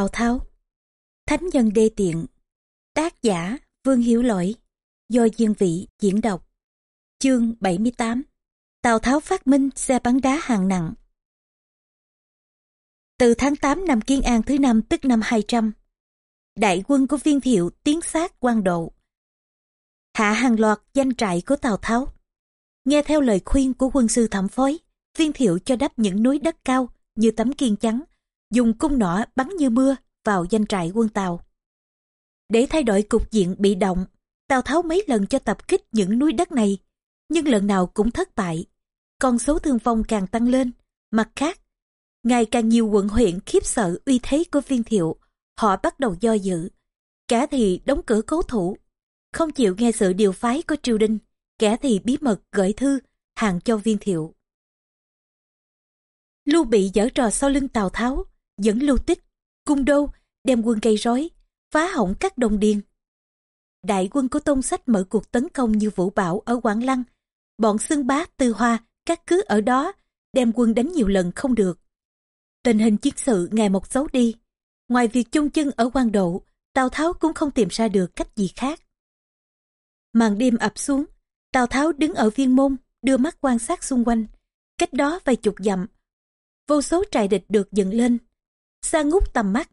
Tào Tháo. Thánh nhân đê tiện. Tác giả Vương Hiếu Lỗi. Do Diên Vị diễn đọc. Chương 78 Tào Tháo phát minh xe bắn đá hàng nặng. Từ tháng 8 năm Kiên An thứ năm, tức năm 200 Đại quân của viên thiệu tiến sát quan độ. Hạ hàng loạt danh trại của Tào Tháo. Nghe theo lời khuyên của quân sư thẩm phối, Viên thiệu cho đắp những núi đất cao như tấm kiên trắng dùng cung nỏ bắn như mưa vào danh trại quân Tàu. Để thay đổi cục diện bị động, Tào Tháo mấy lần cho tập kích những núi đất này, nhưng lần nào cũng thất bại. Con số thương vong càng tăng lên. Mặt khác, ngày càng nhiều quận huyện khiếp sợ uy thế của viên thiệu, họ bắt đầu do dự. Cả thì đóng cửa cố thủ, không chịu nghe sự điều phái của triều đình, kẻ thì bí mật gửi thư, hàng cho viên thiệu. Lưu bị giở trò sau lưng Tào Tháo, dẫn lưu tích, cung đô, đem quân gây rối, phá hỏng các đồng điền. Đại quân của Tôn Sách mở cuộc tấn công như vũ bão ở Quảng Lăng. Bọn xương bá, tư hoa, các cứ ở đó, đem quân đánh nhiều lần không được. Tình hình chiến sự ngày một xấu đi. Ngoài việc chung chân ở quan độ, Tào Tháo cũng không tìm ra được cách gì khác. Màn đêm ập xuống, Tào Tháo đứng ở viên môn, đưa mắt quan sát xung quanh. Cách đó vài chục dặm, vô số trại địch được dựng lên, xa ngút tầm mắt.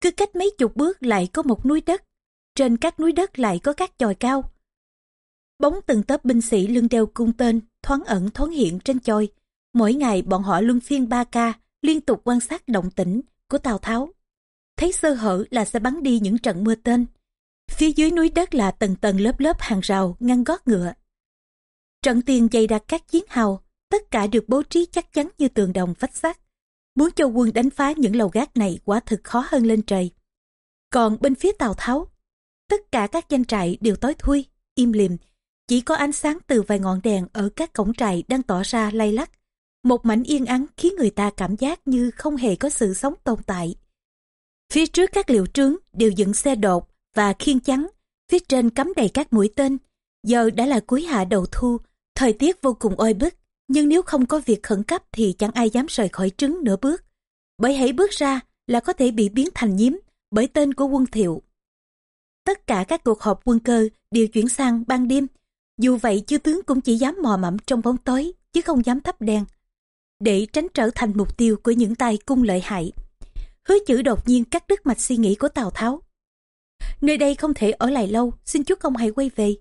Cứ cách mấy chục bước lại có một núi đất, trên các núi đất lại có các chòi cao. Bóng từng tớp binh sĩ lưng đeo cung tên, thoáng ẩn thoáng hiện trên chòi. Mỗi ngày bọn họ luân phiên ba ca, liên tục quan sát động tĩnh của Tào Tháo. Thấy sơ hở là sẽ bắn đi những trận mưa tên. Phía dưới núi đất là tầng tầng lớp lớp hàng rào ngăn gót ngựa. Trận tiền dày đặc các chiến hào, tất cả được bố trí chắc chắn như tường đồng vách sắt. Muốn cho quân đánh phá những lầu gác này quả thực khó hơn lên trời. Còn bên phía Tào Tháo, tất cả các danh trại đều tối thui, im lìm. Chỉ có ánh sáng từ vài ngọn đèn ở các cổng trại đang tỏ ra lay lắc. Một mảnh yên ắng khiến người ta cảm giác như không hề có sự sống tồn tại. Phía trước các liệu trướng đều dựng xe đột và khiên chắn, phía trên cắm đầy các mũi tên. Giờ đã là cuối hạ đầu thu, thời tiết vô cùng oi bức nhưng nếu không có việc khẩn cấp thì chẳng ai dám rời khỏi trứng nửa bước. Bởi hãy bước ra là có thể bị biến thành nhiếm bởi tên của quân thiệu. Tất cả các cuộc họp quân cơ đều chuyển sang ban đêm. Dù vậy chư tướng cũng chỉ dám mò mẫm trong bóng tối chứ không dám thắp đèn. Để tránh trở thành mục tiêu của những tay cung lợi hại. Hứa chữ đột nhiên cắt đứt mạch suy nghĩ của Tào Tháo. Nơi đây không thể ở lại lâu, xin chúa công hãy quay về.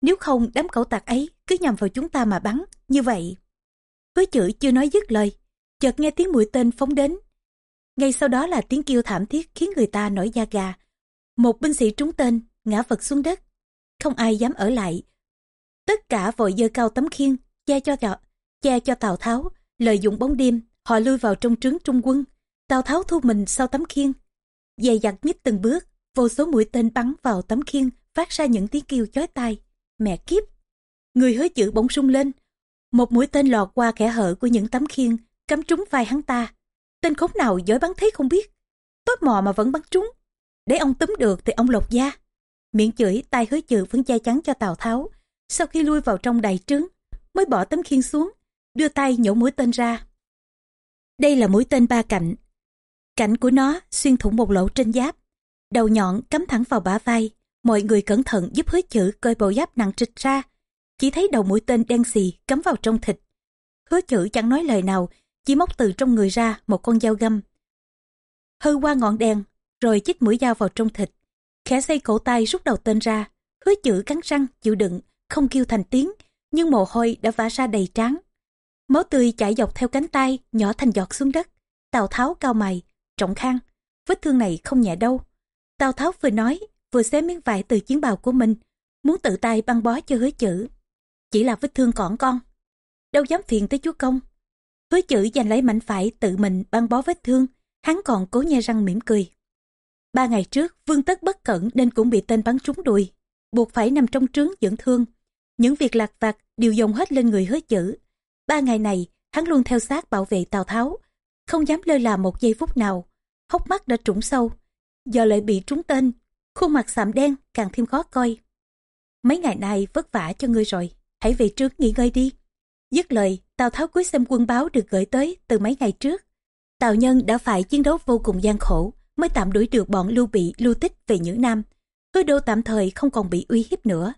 Nếu không đám cẩu tặc ấy cứ nhằm vào chúng ta mà bắn, như vậy. Hứa chữ chưa nói dứt lời, chợt nghe tiếng mũi tên phóng đến. Ngay sau đó là tiếng kêu thảm thiết khiến người ta nổi da gà. Một binh sĩ trúng tên, ngã vật xuống đất. Không ai dám ở lại. Tất cả vội dơ cao tấm khiên, che cho Tào, che cho Tào Tháo, lợi dụng bóng đêm, họ lui vào trong trướng trung quân. Tào Tháo thu mình sau tấm khiên. Dày dặt nhích từng bước, vô số mũi tên bắn vào tấm khiên, phát ra những tiếng kêu chói tai. Mẹ kiếp! Người hứa chữ bỗng sung lên. Một mũi tên lọt qua kẻ hở của những tấm khiên, cắm trúng vai hắn ta. Tên khốn nào giỏi bắn thế không biết. Tốt mò mà vẫn bắn trúng. Để ông túm được thì ông lột da. Miệng chửi tay hứa chữ vẫn che chắn cho Tào Tháo. Sau khi lui vào trong đầy trứng, mới bỏ tấm khiên xuống, đưa tay nhổ mũi tên ra. Đây là mũi tên ba cạnh. Cạnh của nó xuyên thủng một lỗ trên giáp. Đầu nhọn cắm thẳng vào bả vai. Mọi người cẩn thận giúp hứa chữ coi bộ giáp nặng trịch ra chỉ thấy đầu mũi tên đen xì cắm vào trong thịt. Hứa chữ chẳng nói lời nào, chỉ móc từ trong người ra một con dao găm. Hư qua ngọn đèn, rồi chích mũi dao vào trong thịt. Khẽ xây cổ tay rút đầu tên ra, hứa chữ cắn răng, chịu đựng, không kêu thành tiếng, nhưng mồ hôi đã vã ra đầy trán. Máu tươi chảy dọc theo cánh tay, nhỏ thành giọt xuống đất. Tào Tháo cao mày, trọng khang, vết thương này không nhẹ đâu. Tào Tháo vừa nói, vừa xé miếng vải từ chiến bào của mình, muốn tự tay băng bó cho hứa chữ. Chỉ là vết thương cỏn con. Đâu dám phiền tới chúa công. Với chữ giành lấy mảnh phải tự mình băng bó vết thương, hắn còn cố nhe răng mỉm cười. Ba ngày trước, vương tất bất cẩn nên cũng bị tên bắn trúng đùi, buộc phải nằm trong trướng dưỡng thương. Những việc lạc vặt đều dồn hết lên người hứa chữ. Ba ngày này, hắn luôn theo sát bảo vệ Tào Tháo, không dám lơ là một giây phút nào. Hốc mắt đã trũng sâu, giờ lại bị trúng tên, khuôn mặt sạm đen càng thêm khó coi. Mấy ngày nay vất vả cho ngươi rồi hãy về trước nghỉ ngơi đi. Dứt lời, Tào Tháo cuối xem quân báo được gửi tới từ mấy ngày trước. Tào Nhân đã phải chiến đấu vô cùng gian khổ, mới tạm đuổi được bọn lưu bị lưu tích về Nhữ Nam. Hứa đô tạm thời không còn bị uy hiếp nữa.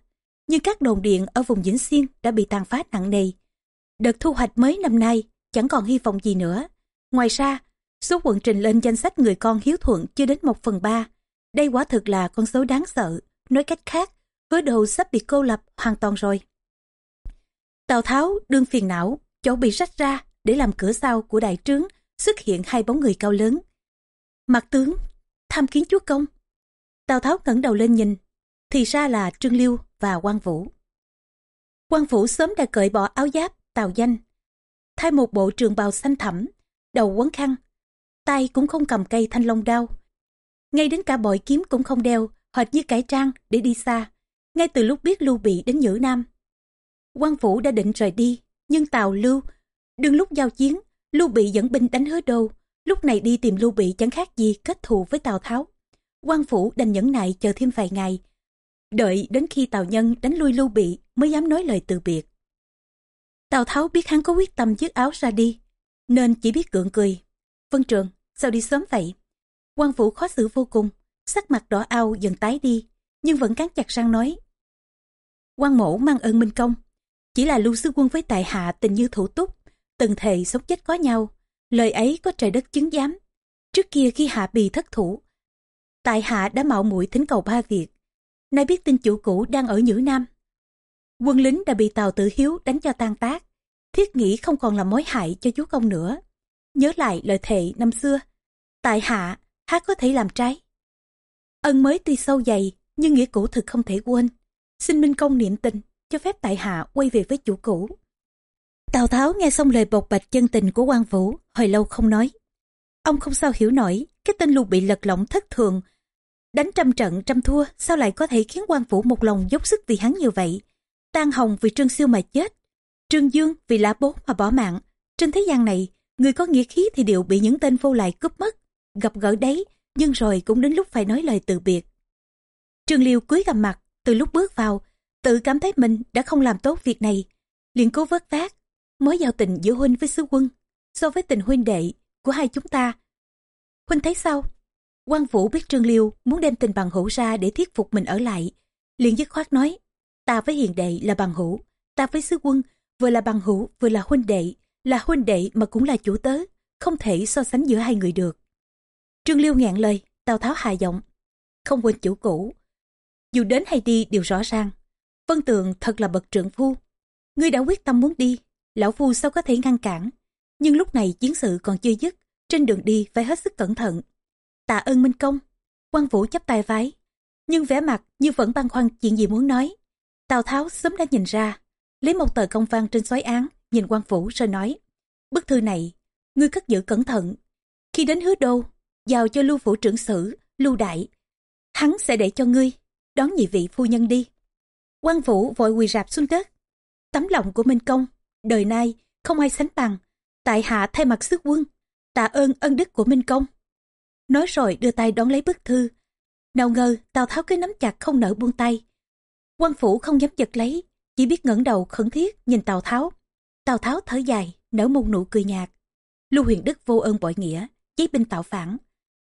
Nhưng các đồn điện ở vùng Vĩnh Xuyên đã bị tàn phá nặng nề. Đợt thu hoạch mới năm nay chẳng còn hy vọng gì nữa. Ngoài ra, số quận trình lên danh sách người con hiếu thuận chưa đến một phần ba. Đây quả thực là con số đáng sợ. Nói cách khác, hứa đồ sắp bị cô lập hoàn toàn rồi. Tào Tháo đương phiền não, chỗ bị rách ra để làm cửa sau của đại trướng xuất hiện hai bóng người cao lớn. Mặt tướng, tham kiến chúa công. Tào Tháo ngẩng đầu lên nhìn, thì ra là Trương Liêu và quan Vũ. quan Vũ sớm đã cởi bỏ áo giáp, tào danh, thay một bộ trường bào xanh thẳm, đầu quấn khăn, tay cũng không cầm cây thanh long đao. Ngay đến cả bội kiếm cũng không đeo, hệt như cải trang để đi xa. Ngay từ lúc biết Lưu Bị đến Nhữ Nam, quan Vũ đã định rời đi, nhưng Tào Lưu, đương lúc giao chiến, Lưu Bị dẫn binh đánh hứa đô, lúc này đi tìm Lưu Bị chẳng khác gì kết thù với Tào Tháo. quan Phủ đành nhẫn nại chờ thêm vài ngày, đợi đến khi Tào Nhân đánh lui Lưu Bị mới dám nói lời từ biệt. Tào Tháo biết hắn có quyết tâm dứt áo ra đi, nên chỉ biết gượng cười. Vân Trường, sao đi sớm vậy? Quan Vũ khó xử vô cùng, sắc mặt đỏ ao dần tái đi, nhưng vẫn cắn chặt răng nói. quan Mẫu mang ơn minh công, chỉ là lưu sư quân với tại hạ tình như thủ túc, từng thề sống chết có nhau, lời ấy có trời đất chứng giám. Trước kia khi hạ bì thất thủ, tại hạ đã mạo muội thính cầu ba việc. Nay biết tin chủ cũ đang ở Nhữ Nam. Quân lính đã bị tàu Tử Hiếu đánh cho tan tác, thiết nghĩ không còn là mối hại cho chúa công nữa. Nhớ lại lời thề năm xưa, tại hạ há có thể làm trái. Ân mới tuy sâu dày, nhưng nghĩa cũ thực không thể quên. Xin Minh Công niệm tình, cho phép tại hạ quay về với chủ cũ. Tào Tháo nghe xong lời bộc bạch chân tình của quan Vũ, hồi lâu không nói. Ông không sao hiểu nổi, cái tên lục bị lật lỏng thất thường. Đánh trăm trận trăm thua, sao lại có thể khiến quan Vũ một lòng dốc sức vì hắn như vậy? Tan hồng vì Trương Siêu mà chết, Trương Dương vì lá bố mà bỏ mạng. Trên thế gian này, người có nghĩa khí thì đều bị những tên vô lại cướp mất. Gặp gỡ đấy, nhưng rồi cũng đến lúc phải nói lời từ biệt. Trương Liêu cúi gằm mặt, từ lúc bước vào, tự cảm thấy mình đã không làm tốt việc này. liền cố vớt vát, mối giao tình giữa huynh với sứ quân so với tình huynh đệ của hai chúng ta huynh thấy sao quan vũ biết trương liêu muốn đem tình bằng hữu ra để thuyết phục mình ở lại liền dứt khoát nói ta với hiền đệ là bằng hữu ta với sứ quân vừa là bằng hữu vừa là huynh đệ là huynh đệ mà cũng là chủ tớ không thể so sánh giữa hai người được trương liêu ngẹn lời tào tháo hài giọng không quên chủ cũ dù đến hay đi đều rõ ràng vân tường thật là bậc trưởng phu ngươi đã quyết tâm muốn đi lão phu sao có thể ngăn cản. Nhưng lúc này chiến sự còn chưa dứt, trên đường đi phải hết sức cẩn thận. Tạ ơn Minh Công, quan vũ chấp tay vái, nhưng vẻ mặt như vẫn băn khoăn chuyện gì muốn nói. Tào Tháo sớm đã nhìn ra, lấy một tờ công văn trên xoáy án, nhìn quan vũ rồi nói, bức thư này, ngươi cất giữ cẩn thận. Khi đến hứa đô, giao cho lưu phủ trưởng sử, lưu đại, hắn sẽ để cho ngươi, đón nhị vị phu nhân đi. quan vũ vội quỳ rạp xuống đất. Tấm lòng của Minh Công đời nay không ai sánh bằng. Tại hạ thay mặt sức quân tạ ơn ân đức của minh công. Nói rồi đưa tay đón lấy bức thư. Nào ngờ tào tháo cứ nắm chặt không nỡ buông tay. Quan phủ không dám giật lấy chỉ biết ngẩng đầu khẩn thiết nhìn tào tháo. Tào tháo thở dài nở một nụ cười nhạt. Lưu huyền đức vô ơn bội nghĩa giấy binh tạo phản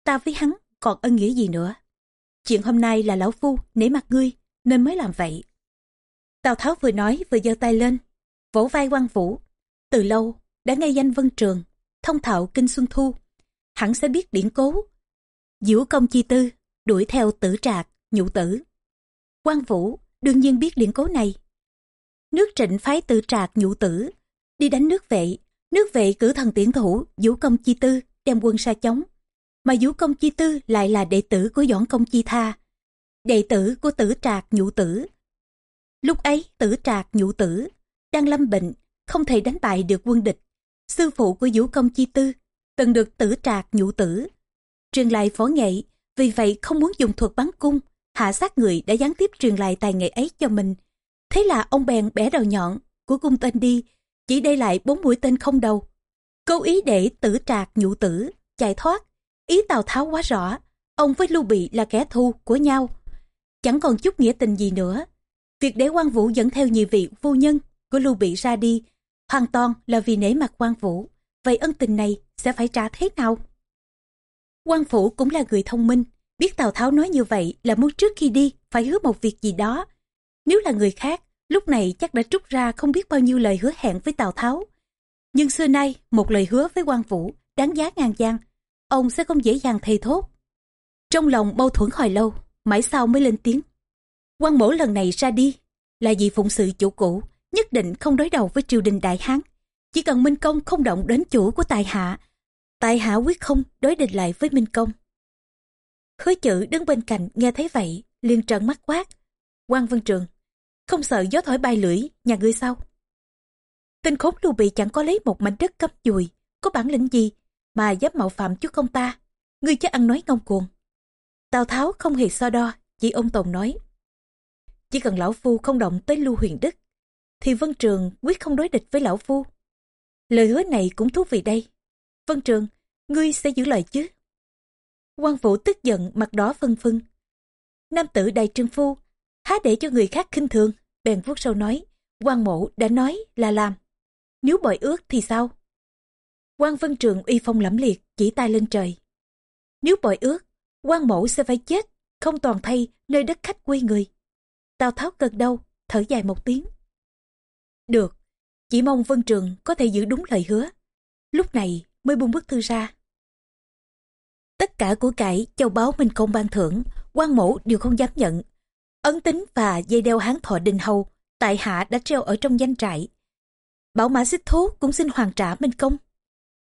ta với hắn còn ân nghĩa gì nữa? Chuyện hôm nay là lão phu nể mặt ngươi, nên mới làm vậy. Tào tháo vừa nói vừa giơ tay lên, vỗ vai quan vũ. Từ lâu, đã nghe danh vân trường, thông thạo kinh xuân thu. Hẳn sẽ biết điển cố. Diễu công chi tư, đuổi theo tử trạc nhụ tử. Quan vũ đương nhiên biết điển cố này. Nước trịnh phái tử trạc nhụ tử. Đi đánh nước vệ. Nước vệ cử thần tiễn thủ vũ công chi tư đem quân xa chống mà vũ công chi tư lại là đệ tử của doãn công chi tha đệ tử của tử trạc nhụ tử lúc ấy tử trạc nhụ tử đang lâm bệnh, không thể đánh bại được quân địch. Sư phụ của Vũ Công Chi Tư từng được tử trạc nhũ tử. Truyền lại phó nghệ, vì vậy không muốn dùng thuật bắn cung, hạ sát người đã gián tiếp truyền lại tài nghệ ấy cho mình. Thế là ông bèn bẻ đầu nhọn của cung tên đi, chỉ để lại bốn mũi tên không đầu. cố ý để tử trạc nhũ tử, chạy thoát. Ý Tào Tháo quá rõ, ông với Lưu Bị là kẻ thù của nhau. Chẳng còn chút nghĩa tình gì nữa. Việc để quan vũ dẫn theo nhiều vị phu nhân của Lưu Bị ra đi, hoàn toàn là vì nể mặt quan vũ. Vậy ân tình này sẽ phải trả thế nào? quan phủ cũng là người thông minh, biết Tào Tháo nói như vậy là muốn trước khi đi phải hứa một việc gì đó. Nếu là người khác, lúc này chắc đã trút ra không biết bao nhiêu lời hứa hẹn với Tào Tháo. Nhưng xưa nay, một lời hứa với quan Vũ đáng giá ngàn giang, ông sẽ không dễ dàng thầy thốt. Trong lòng mâu thuẫn hồi lâu, mãi sau mới lên tiếng. quan mổ lần này ra đi, là vì phụng sự chủ cũ, nhất định không đối đầu với triều đình Đại Hán. Chỉ cần Minh Công không động đến chủ của tài hạ, tài hạ quyết không đối địch lại với Minh Công. Hứa chữ đứng bên cạnh nghe thấy vậy, liền trợn mắt quát. quan Văn Trường, không sợ gió thổi bay lưỡi, nhà ngươi sao? Tên khốn lưu bị chẳng có lấy một mảnh đất cấp dùi, có bản lĩnh gì mà dám mạo phạm chút công ta. Ngươi chắc ăn nói ngông cuồng. Tào Tháo không hề so đo, chỉ ông Tồn nói. Chỉ cần lão phu không động tới lưu huyền đức, thì Vân Trường quyết không đối địch với lão phu. Lời hứa này cũng thú vị đây. Vân Trường, ngươi sẽ giữ lời chứ? quan vũ tức giận mặt đỏ phân phân. Nam tử đại trương phu, há để cho người khác khinh thường, bèn vuốt sâu nói, quan mộ đã nói là làm. Nếu bội ước thì sao? Quan Vân Trường uy phong lẫm liệt, chỉ tay lên trời. Nếu bội ước, quan Mẫu sẽ phải chết, không toàn thay nơi đất khách quê người. Tào Tháo gật đầu, thở dài một tiếng. Được, chỉ mong Vân Trường có thể giữ đúng lời hứa. Lúc này mới buông bức thư ra. Tất cả của cải châu báo Minh Công ban thưởng, quan Mẫu đều không dám nhận. Ấn tính và dây đeo hán thọ đình hầu, tại hạ đã treo ở trong danh trại. Bảo mã xích thố cũng xin hoàn trả Minh Công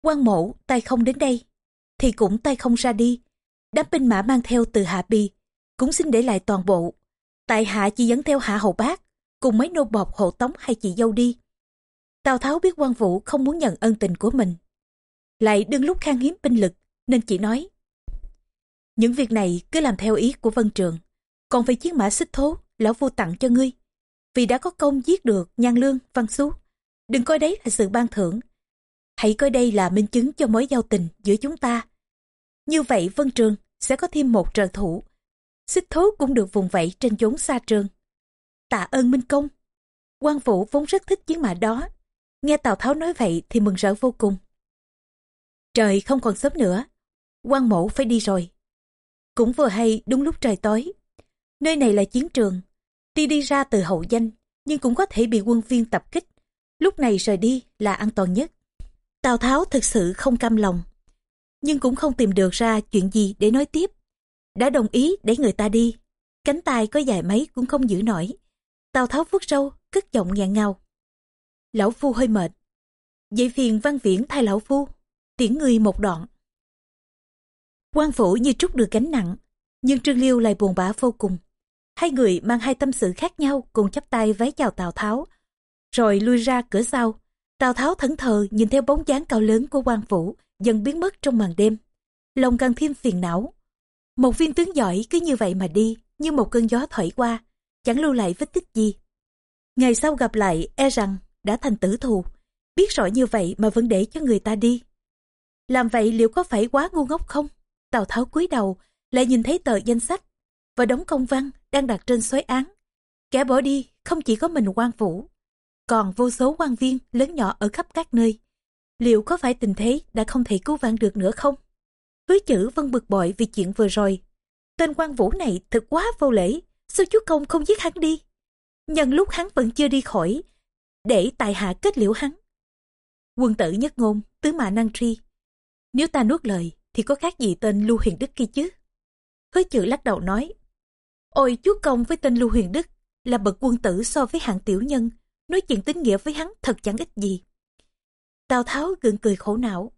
quan mộ tay không đến đây, thì cũng tay không ra đi. Đám binh mã mang theo từ Hạ Bi, cũng xin để lại toàn bộ. Tại hạ chỉ dẫn theo Hạ Hầu Bác, cùng mấy nô bọc hộ tống hay chị dâu đi. Tào Tháo biết quan vũ không muốn nhận ân tình của mình. Lại đương lúc khan hiếm binh lực, nên chỉ nói. Những việc này cứ làm theo ý của Vân Trường. Còn về chiến mã xích thố, lão vua tặng cho ngươi. Vì đã có công giết được nhan lương, văn xú. Đừng coi đấy là sự ban thưởng. Hãy coi đây là minh chứng cho mối giao tình giữa chúng ta. Như vậy Vân Trường sẽ có thêm một trợ thủ. Xích thố cũng được vùng vẫy trên chốn xa trường. Tạ ơn Minh Công. quan Vũ vốn rất thích chiến mã đó. Nghe Tào Tháo nói vậy thì mừng rỡ vô cùng. Trời không còn sớm nữa. quan mẫu phải đi rồi. Cũng vừa hay đúng lúc trời tối. Nơi này là chiến trường. Tuy đi ra từ hậu danh, nhưng cũng có thể bị quân viên tập kích. Lúc này rời đi là an toàn nhất. Tào Tháo thực sự không cam lòng. Nhưng cũng không tìm được ra chuyện gì để nói tiếp. Đã đồng ý để người ta đi. Cánh tay có dài mấy cũng không giữ nổi. Tào Tháo vuốt râu, cất giọng ngàn ngào. Lão Phu hơi mệt. Vậy phiền văn viễn thay Lão Phu, tiễn người một đoạn quan phủ như trút được gánh nặng nhưng trương liêu lại buồn bã vô cùng hai người mang hai tâm sự khác nhau cùng chắp tay vái chào tào tháo rồi lui ra cửa sau tào tháo thẫn thờ nhìn theo bóng dáng cao lớn của quan Vũ dần biến mất trong màn đêm. Lòng càng thêm phiền não. Một viên tướng giỏi cứ như vậy mà đi như một cơn gió thổi qua chẳng lưu lại vết tích gì. Ngày sau gặp lại e rằng đã thành tử thù. Biết rõ như vậy mà vẫn để cho người ta đi. Làm vậy liệu có phải quá ngu ngốc không? Tào Tháo cúi đầu, lại nhìn thấy tờ danh sách và đống công văn đang đặt trên xoáy án. Kẻ bỏ đi không chỉ có mình quan vũ, còn vô số quan viên lớn nhỏ ở khắp các nơi. Liệu có phải tình thế đã không thể cứu vãn được nữa không? Hứa chữ vân bực bội vì chuyện vừa rồi. Tên quan vũ này thật quá vô lễ, sao chúa công không giết hắn đi? Nhân lúc hắn vẫn chưa đi khỏi, để tài hạ kết liễu hắn. Quân tử nhất ngôn, tứ mã năng tri. Nếu ta nuốt lời, thì có khác gì tên Lưu Huyền Đức kia chứ? Hứa chữ lắc đầu nói, Ôi chúa công với tên Lưu Huyền Đức là bậc quân tử so với hạng tiểu nhân, nói chuyện tính nghĩa với hắn thật chẳng ích gì. Tào Tháo gượng cười khổ não,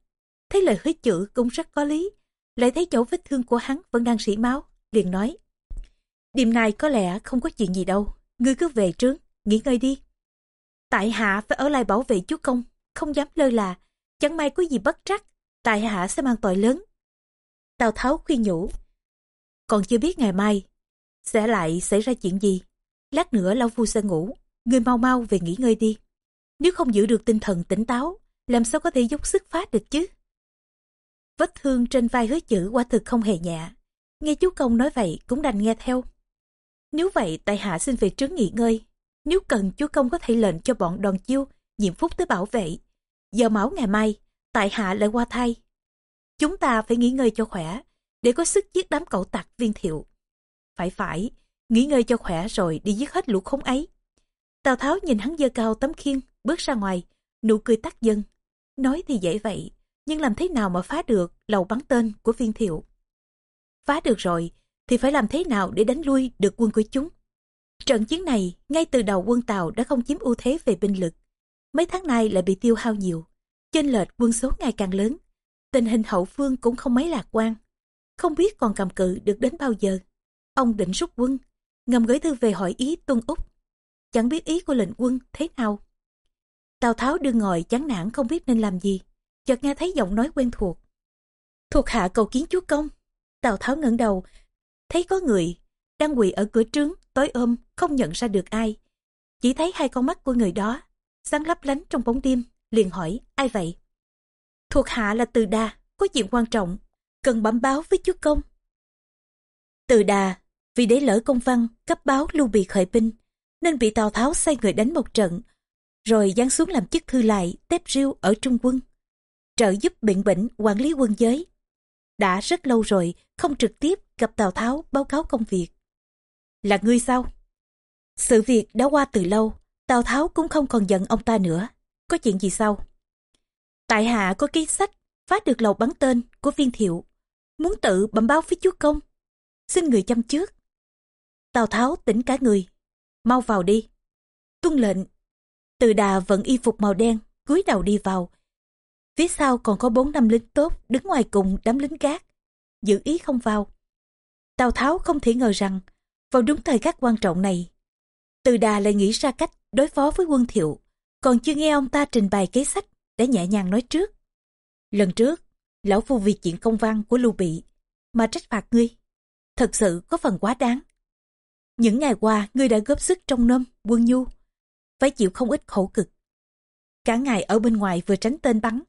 thấy lời hứa chữ cũng rất có lý, lại thấy chỗ vết thương của hắn vẫn đang sỉ máu, liền nói. Đêm nay có lẽ không có chuyện gì đâu, ngươi cứ về trướng, nghỉ ngơi đi. Tại hạ phải ở lại bảo vệ chúa công, không dám lơ là, chẳng may có gì bất trắc, tại hạ sẽ mang tội lớn. Tào Tháo khuyên nhủ. Còn chưa biết ngày mai, sẽ lại xảy ra chuyện gì. Lát nữa Lao Phu sẽ ngủ, người mau mau về nghỉ ngơi đi. Nếu không giữ được tinh thần tỉnh táo, làm sao có thể dốc sức phá được chứ? Vết thương trên vai hứa chữ quả thực không hề nhẹ. Nghe chú công nói vậy cũng đành nghe theo. Nếu vậy tại hạ xin về trướng nghỉ ngơi. Nếu cần chú công có thể lệnh cho bọn đoàn chiêu, nhiệm phúc tới bảo vệ. Giờ máu ngày mai, tại hạ lại qua thay. Chúng ta phải nghỉ ngơi cho khỏe, để có sức giết đám cậu tặc viên thiệu. Phải phải, nghỉ ngơi cho khỏe rồi đi giết hết lũ khốn ấy. Tào Tháo nhìn hắn dơ cao tấm khiên, bước ra ngoài, nụ cười tắt dần. Nói thì dễ vậy, nhưng làm thế nào mà phá được lầu bắn tên của viên thiệu? Phá được rồi, thì phải làm thế nào để đánh lui được quân của chúng? Trận chiến này, ngay từ đầu quân Tàu đã không chiếm ưu thế về binh lực. Mấy tháng nay lại bị tiêu hao nhiều, chênh lệch quân số ngày càng lớn. Tình hình hậu phương cũng không mấy lạc quan. Không biết còn cầm cự được đến bao giờ. Ông định rút quân, ngầm gửi thư về hỏi ý Tuân Úc. Chẳng biết ý của lệnh quân thế nào. Tào Tháo đương ngồi chán nản không biết nên làm gì. Chợt nghe thấy giọng nói quen thuộc. Thuộc hạ cầu kiến chúa công. Tào Tháo ngẩng đầu, thấy có người đang quỳ ở cửa trướng tối ôm không nhận ra được ai chỉ thấy hai con mắt của người đó sáng lấp lánh trong bóng đêm liền hỏi ai vậy thuộc hạ là từ đà có chuyện quan trọng cần bẩm báo với chúa công từ đà vì để lỡ công văn cấp báo lưu bị khởi binh nên bị tào tháo sai người đánh một trận rồi giáng xuống làm chức thư lại tép riêu ở trung quân trợ giúp biện bỉnh quản lý quân giới đã rất lâu rồi không trực tiếp gặp tào tháo báo cáo công việc là ngươi sao? Sự việc đã qua từ lâu, Tào Tháo cũng không còn giận ông ta nữa. Có chuyện gì sao? Tại hạ có ký sách phát được lầu bắn tên của viên thiệu. Muốn tự bẩm báo với chúa công. Xin người chăm trước. Tào Tháo tỉnh cả người. Mau vào đi. Tuân lệnh. Từ đà vẫn y phục màu đen, cúi đầu đi vào. Phía sau còn có bốn năm lính tốt đứng ngoài cùng đám lính gác. Giữ ý không vào. Tào Tháo không thể ngờ rằng vào đúng thời khắc quan trọng này, Từ Đà lại nghĩ ra cách đối phó với quân thiệu, còn chưa nghe ông ta trình bày kế sách để nhẹ nhàng nói trước. Lần trước, lão phu vì chuyện công văn của Lưu Bị mà trách phạt ngươi. Thật sự có phần quá đáng. Những ngày qua ngươi đã góp sức trong nôm, quân nhu, phải chịu không ít khổ cực. Cả ngày ở bên ngoài vừa tránh tên bắn,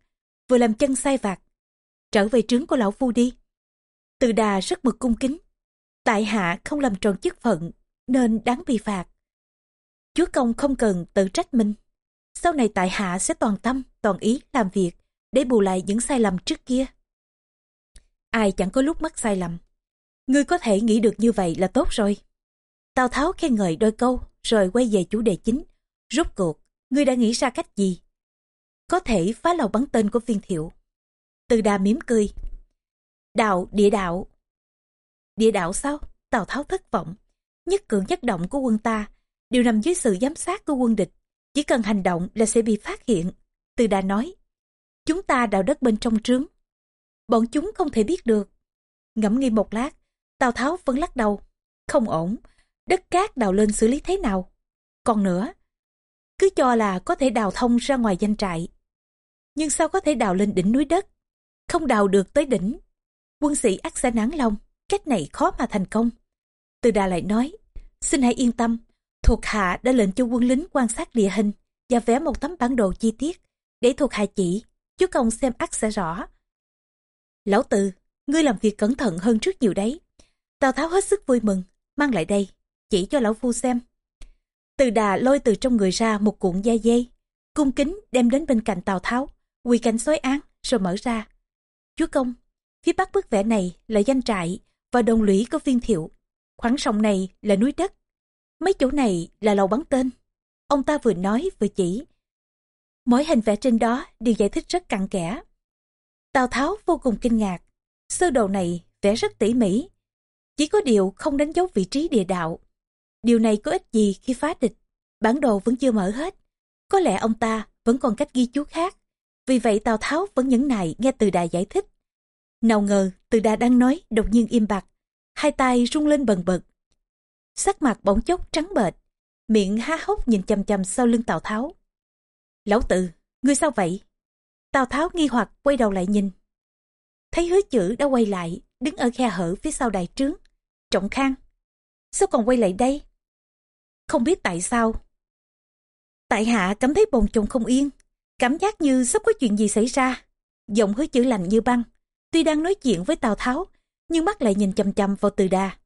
vừa làm chân sai vạt. Trở về trướng của lão phu đi. Từ đà rất mực cung kính, tại hạ không làm tròn chức phận nên đáng bị phạt chúa công không cần tự trách mình sau này tại hạ sẽ toàn tâm toàn ý làm việc để bù lại những sai lầm trước kia ai chẳng có lúc mắc sai lầm ngươi có thể nghĩ được như vậy là tốt rồi tào tháo khen ngợi đôi câu rồi quay về chủ đề chính rốt cuộc ngươi đã nghĩ ra cách gì có thể phá lầu bắn tên của viên thiệu từ đà mỉm cười đạo địa đạo Địa đạo sao? Tào Tháo thất vọng. Nhất cường nhất động của quân ta đều nằm dưới sự giám sát của quân địch. Chỉ cần hành động là sẽ bị phát hiện. Từ đà nói, chúng ta đào đất bên trong trướng. Bọn chúng không thể biết được. Ngẫm nghĩ một lát, Tào Tháo vẫn lắc đầu. Không ổn, đất cát đào lên xử lý thế nào? Còn nữa, cứ cho là có thể đào thông ra ngoài danh trại. Nhưng sao có thể đào lên đỉnh núi đất? Không đào được tới đỉnh. Quân sĩ ác sẽ nắng lòng cách này khó mà thành công. Từ đà lại nói, xin hãy yên tâm, thuộc hạ đã lệnh cho quân lính quan sát địa hình và vẽ một tấm bản đồ chi tiết để thuộc hạ chỉ, chú công xem ắt sẽ rõ. Lão Từ, ngươi làm việc cẩn thận hơn trước nhiều đấy. Tào Tháo hết sức vui mừng, mang lại đây, chỉ cho lão phu xem. Từ đà lôi từ trong người ra một cuộn da dây, cung kính đem đến bên cạnh Tào Tháo, quỳ cạnh xói án rồi mở ra. Chúa công, phía bắc bức vẽ này là danh trại và đồng lũy có viên thiệu. Khoảng sông này là núi đất. Mấy chỗ này là lầu bắn tên. Ông ta vừa nói vừa chỉ. Mỗi hình vẽ trên đó đều giải thích rất cặn kẽ. Tào Tháo vô cùng kinh ngạc. Sơ đồ này vẽ rất tỉ mỉ. Chỉ có điều không đánh dấu vị trí địa đạo. Điều này có ích gì khi phá địch. Bản đồ vẫn chưa mở hết. Có lẽ ông ta vẫn còn cách ghi chú khác. Vì vậy Tào Tháo vẫn nhẫn nại nghe từ đài giải thích. Nào ngờ, từ đà đang nói, đột nhiên im bặt. Hai tay rung lên bần bật. Sắc mặt bỗng chốc trắng bệch, miệng há hốc nhìn chầm chầm sau lưng Tào Tháo. Lão tự, ngươi sao vậy? Tào Tháo nghi hoặc quay đầu lại nhìn. Thấy hứa chữ đã quay lại, đứng ở khe hở phía sau đài trướng. Trọng khang, sao còn quay lại đây? Không biết tại sao. Tại hạ cảm thấy bồn chồn không yên, cảm giác như sắp có chuyện gì xảy ra. Giọng hứa chữ lạnh như băng, Tuy đang nói chuyện với Tào Tháo, nhưng mắt lại nhìn chăm chăm vào Từ Đà.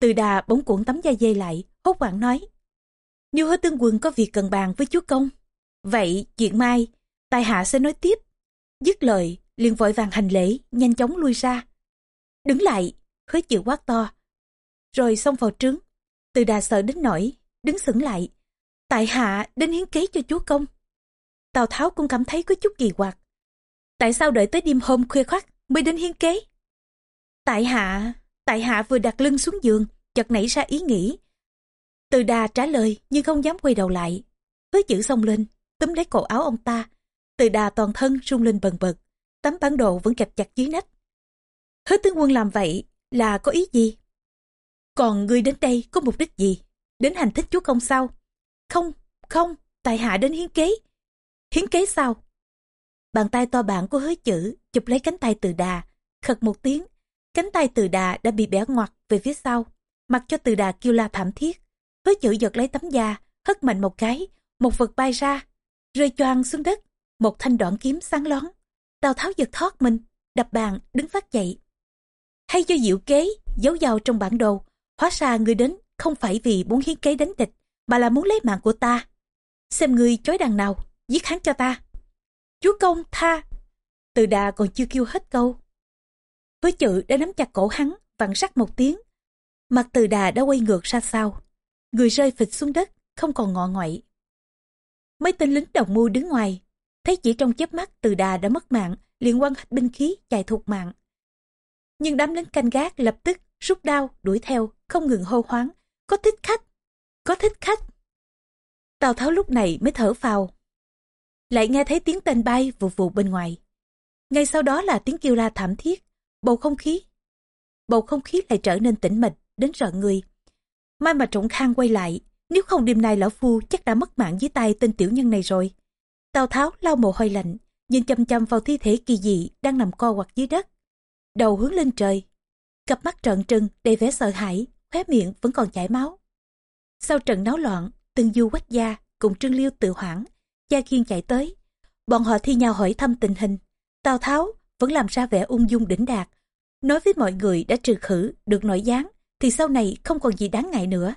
Từ Đà bỗng cuộn tấm da dây lại, hốt hoảng nói. Nếu hứa tướng quân có việc cần bàn với chúa công, vậy chuyện mai, tài hạ sẽ nói tiếp. Dứt lời, liền vội vàng hành lễ, nhanh chóng lui ra. Đứng lại, hứa chữ quát to. Rồi xông vào trướng. Từ đà sợ đến nỗi, đứng sững lại. Tại hạ đến hiến kế cho chúa công. Tào Tháo cũng cảm thấy có chút kỳ quặc. Tại sao đợi tới đêm hôm khuya khoắt mới đến hiến kế? Tại hạ, tại hạ vừa đặt lưng xuống giường, chợt nảy ra ý nghĩ. Từ đà trả lời nhưng không dám quay đầu lại. với chữ xông lên, túm lấy cổ áo ông ta. Từ đà toàn thân rung lên bần bật, tấm bản đồ vẫn kẹp chặt dưới nách. Hứa tướng quân làm vậy là có ý gì? Còn ngươi đến đây có mục đích gì? Đến hành thích chúa công sao? Không, không, tại hạ đến hiến kế. Hiến kế sao? Bàn tay to bản của hứa chữ chụp lấy cánh tay từ đà, khật một tiếng. Cánh tay từ đà đã bị bẻ ngoặt về phía sau, mặc cho từ đà kêu la thảm thiết. Hứa chữ giật lấy tấm da, hất mạnh một cái, một vật bay ra, rơi choang xuống đất, một thanh đoạn kiếm sáng lón. Tào Tháo giật thoát mình, đập bàn, đứng phát dậy. Hay cho diệu kế, giấu vào trong bản đồ, hóa ra người đến không phải vì muốn hiến kế đánh địch, mà là muốn lấy mạng của ta. Xem người chối đằng nào, giết hắn cho ta. Chúa công tha. Từ đà còn chưa kêu hết câu. Với chữ đã nắm chặt cổ hắn, vặn sắc một tiếng. Mặt từ đà đã quay ngược ra sau. Người rơi phịch xuống đất, không còn ngọ ngoại. Mấy tên lính đồng mưu đứng ngoài, thấy chỉ trong chớp mắt từ đà đã mất mạng, liền quăng hết binh khí chạy thuộc mạng. Nhưng đám lính canh gác lập tức rút đao đuổi theo, không ngừng hô hoáng. Có thích khách, có thích khách. Tào Tháo lúc này mới thở phào. Lại nghe thấy tiếng tên bay vụ vụ bên ngoài. Ngay sau đó là tiếng kêu la thảm thiết, bầu không khí. Bầu không khí lại trở nên tĩnh mịch, đến sợ người. Mai mà Trọng Khang quay lại, nếu không đêm nay lão phu chắc đã mất mạng dưới tay tên tiểu nhân này rồi. Tào Tháo lau mồ hôi lạnh, nhìn chăm chăm vào thi thể kỳ dị đang nằm co quặt dưới đất. Đầu hướng lên trời, cặp mắt trợn trừng đầy vẻ sợ hãi, khóe miệng vẫn còn chảy máu. Sau trận náo loạn, Tần du quách gia cùng trương liêu tự hoãn, gia khiên chạy tới. Bọn họ thi nhau hỏi thăm tình hình. Tào Tháo vẫn làm ra vẻ ung dung đỉnh đạt, nói với mọi người đã trừ khử được nội gián thì sau này không còn gì đáng ngại nữa.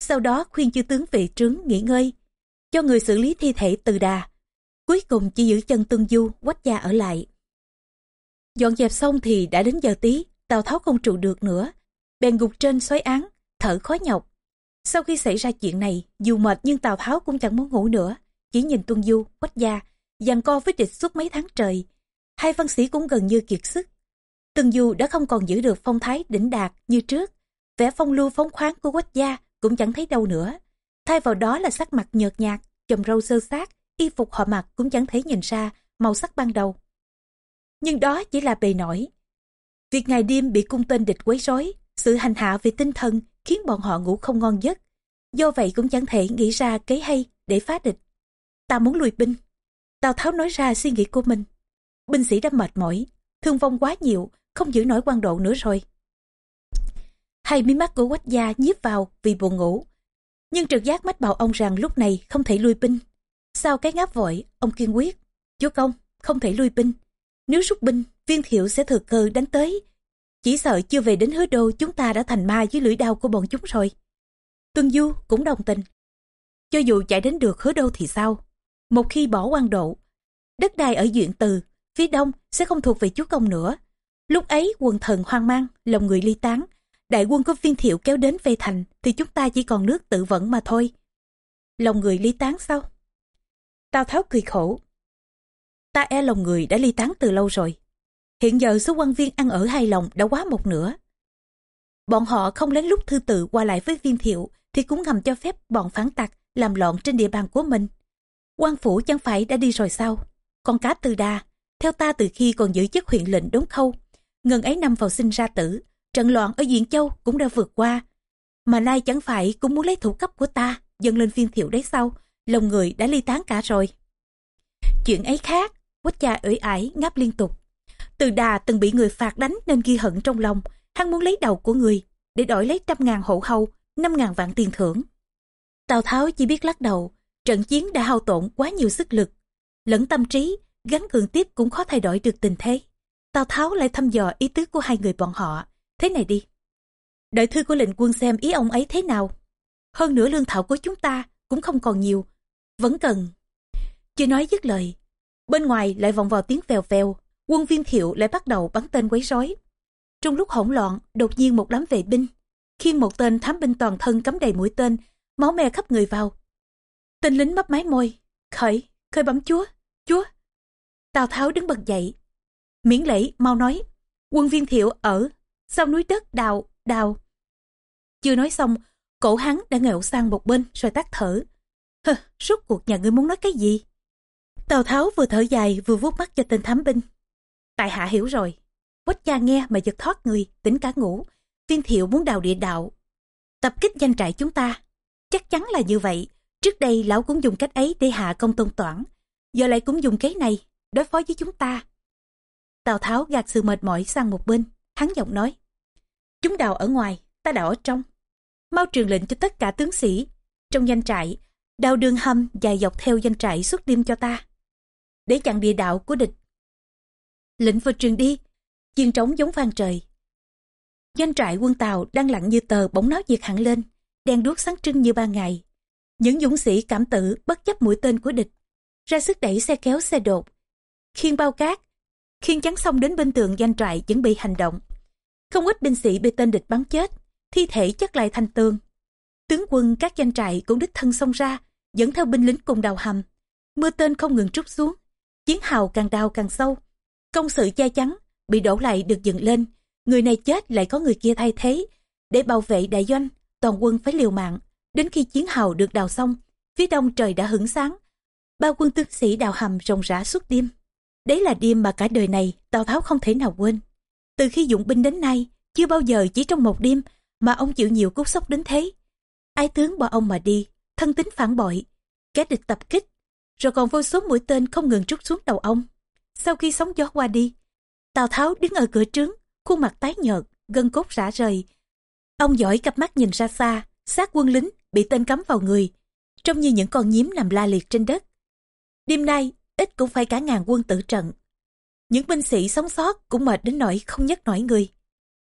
Sau đó khuyên chư tướng vị trướng nghỉ ngơi, cho người xử lý thi thể từ đà. Cuối cùng chỉ giữ chân Tương Du, quách gia ở lại. Dọn dẹp xong thì đã đến giờ tí, Tào Tháo không trụ được nữa. Bèn gục trên xoáy án, thở khó nhọc. Sau khi xảy ra chuyện này, dù mệt nhưng Tào Tháo cũng chẳng muốn ngủ nữa. Chỉ nhìn Tuân Du, quách gia, giằng co với địch suốt mấy tháng trời. Hai văn sĩ cũng gần như kiệt sức. Tuân Du đã không còn giữ được phong thái đỉnh đạt như trước. Vẻ phong lưu phóng khoáng của quách gia cũng chẳng thấy đâu nữa. Thay vào đó là sắc mặt nhợt nhạt, chùm râu sơ sát, y phục họ mặc cũng chẳng thấy nhìn ra màu sắc ban đầu. Nhưng đó chỉ là bề nổi. Việc ngày đêm bị cung tên địch quấy rối, sự hành hạ về tinh thần khiến bọn họ ngủ không ngon giấc. Do vậy cũng chẳng thể nghĩ ra kế hay để phá địch. Ta muốn lùi binh. Tào Tháo nói ra suy nghĩ của mình. Binh sĩ đã mệt mỏi, thương vong quá nhiều, không giữ nổi quan độ nữa rồi. Hai mí mắt của quách gia nhiếp vào vì buồn ngủ. Nhưng trực giác mách bảo ông rằng lúc này không thể lui binh. Sau cái ngáp vội, ông kiên quyết. Chúa công, không thể lui binh. Nếu rút binh, viên thiệu sẽ thừa cơ đánh tới. Chỉ sợ chưa về đến hứa đô chúng ta đã thành ma dưới lưỡi đao của bọn chúng rồi. Tuân Du cũng đồng tình. Cho dù chạy đến được hứa đô thì sao? Một khi bỏ quan độ, đất đai ở duyện từ, phía đông sẽ không thuộc về chúa công nữa. Lúc ấy quần thần hoang mang, lòng người ly tán, đại quân có viên thiệu kéo đến về thành thì chúng ta chỉ còn nước tự vẫn mà thôi. Lòng người ly tán sao? Tào Tháo cười khổ. Ta e lòng người đã ly tán từ lâu rồi. Hiện giờ số quan viên ăn ở hai lòng đã quá một nửa. Bọn họ không lén lút thư tự qua lại với viên thiệu thì cũng ngầm cho phép bọn phản tặc làm loạn trên địa bàn của mình. quan phủ chẳng phải đã đi rồi sao? Còn cá từ đa theo ta từ khi còn giữ chức huyện lệnh đống khâu, ngần ấy năm vào sinh ra tử, trận loạn ở diện Châu cũng đã vượt qua. Mà nay chẳng phải cũng muốn lấy thủ cấp của ta, dâng lên viên thiệu đấy sao? Lòng người đã ly tán cả rồi. Chuyện ấy khác, quách cha ưỡi ải ngáp liên tục. Từ đà từng bị người phạt đánh nên ghi hận trong lòng, hắn muốn lấy đầu của người để đổi lấy trăm ngàn hậu hầu, năm ngàn vạn tiền thưởng. Tào Tháo chỉ biết lắc đầu, trận chiến đã hao tổn quá nhiều sức lực, lẫn tâm trí, gắn cường tiếp cũng khó thay đổi được tình thế. Tào Tháo lại thăm dò ý tứ của hai người bọn họ, thế này đi. Đợi thư của lệnh quân xem ý ông ấy thế nào. Hơn nữa lương thảo của chúng ta cũng không còn nhiều, vẫn cần. Chưa nói dứt lời, bên ngoài lại vọng vào tiếng vèo vèo, quân viên thiệu lại bắt đầu bắn tên quấy rối. Trong lúc hỗn loạn, đột nhiên một đám vệ binh, khiêng một tên thám binh toàn thân cắm đầy mũi tên, máu me khắp người vào. Tên lính mấp máy môi, khởi, khởi bấm chúa, chúa. Tào Tháo đứng bật dậy. Miễn lễ, mau nói, quân viên thiệu ở, sau núi đất đào, đào. Chưa nói xong, cổ hắn đã ngẹo sang một bên rồi tắt thở. Hơ, rốt cuộc nhà ngươi muốn nói cái gì? Tào Tháo vừa thở dài vừa vuốt mắt cho tên thám binh. Tại hạ hiểu rồi. Quách cha nghe mà giật thoát người, tỉnh cả ngủ. tiên thiệu muốn đào địa đạo. Tập kích danh trại chúng ta. Chắc chắn là như vậy. Trước đây lão cũng dùng cách ấy để hạ công tôn toản. Giờ lại cũng dùng kế này, đối phó với chúng ta. Tào Tháo gạt sự mệt mỏi sang một bên. Hắn giọng nói. Chúng đào ở ngoài, ta đào ở trong. Mau truyền lệnh cho tất cả tướng sĩ. Trong danh trại, đào đường hầm dài dọc theo danh trại suốt đêm cho ta. Để chặn địa đạo của địch. Lệnh vào trường đi, chiên trống giống vang trời. Doanh trại quân Tàu đang lặng như tờ bỗng náo nhiệt hẳn lên, đèn đuốc sáng trưng như ban ngày. Những dũng sĩ cảm tử bất chấp mũi tên của địch, ra sức đẩy xe kéo xe đột, khiên bao cát, khiên chắn xong đến bên tường doanh trại chuẩn bị hành động. Không ít binh sĩ bị tên địch bắn chết, thi thể chất lại thành tường. Tướng quân các doanh trại cũng đích thân xông ra, dẫn theo binh lính cùng đào hầm. Mưa tên không ngừng trút xuống, chiến hào càng đào càng sâu. Công sự che chắn, bị đổ lại được dựng lên, người này chết lại có người kia thay thế. Để bảo vệ đại doanh, toàn quân phải liều mạng. Đến khi chiến hào được đào xong, phía đông trời đã hửng sáng. Ba quân tướng sĩ đào hầm rồng rã suốt đêm. Đấy là đêm mà cả đời này Tào Tháo không thể nào quên. Từ khi dụng binh đến nay, chưa bao giờ chỉ trong một đêm mà ông chịu nhiều cú sốc đến thế. Ai tướng bỏ ông mà đi, thân tính phản bội, kẻ địch tập kích, rồi còn vô số mũi tên không ngừng trút xuống đầu ông. Sau khi sóng gió qua đi, Tào Tháo đứng ở cửa trướng, khuôn mặt tái nhợt, gân cốt rã rời. Ông giỏi cặp mắt nhìn ra xa, sát quân lính bị tên cắm vào người, trông như những con nhím nằm la liệt trên đất. Đêm nay, ít cũng phải cả ngàn quân tử trận. Những binh sĩ sống sót cũng mệt đến nỗi không nhấc nổi người.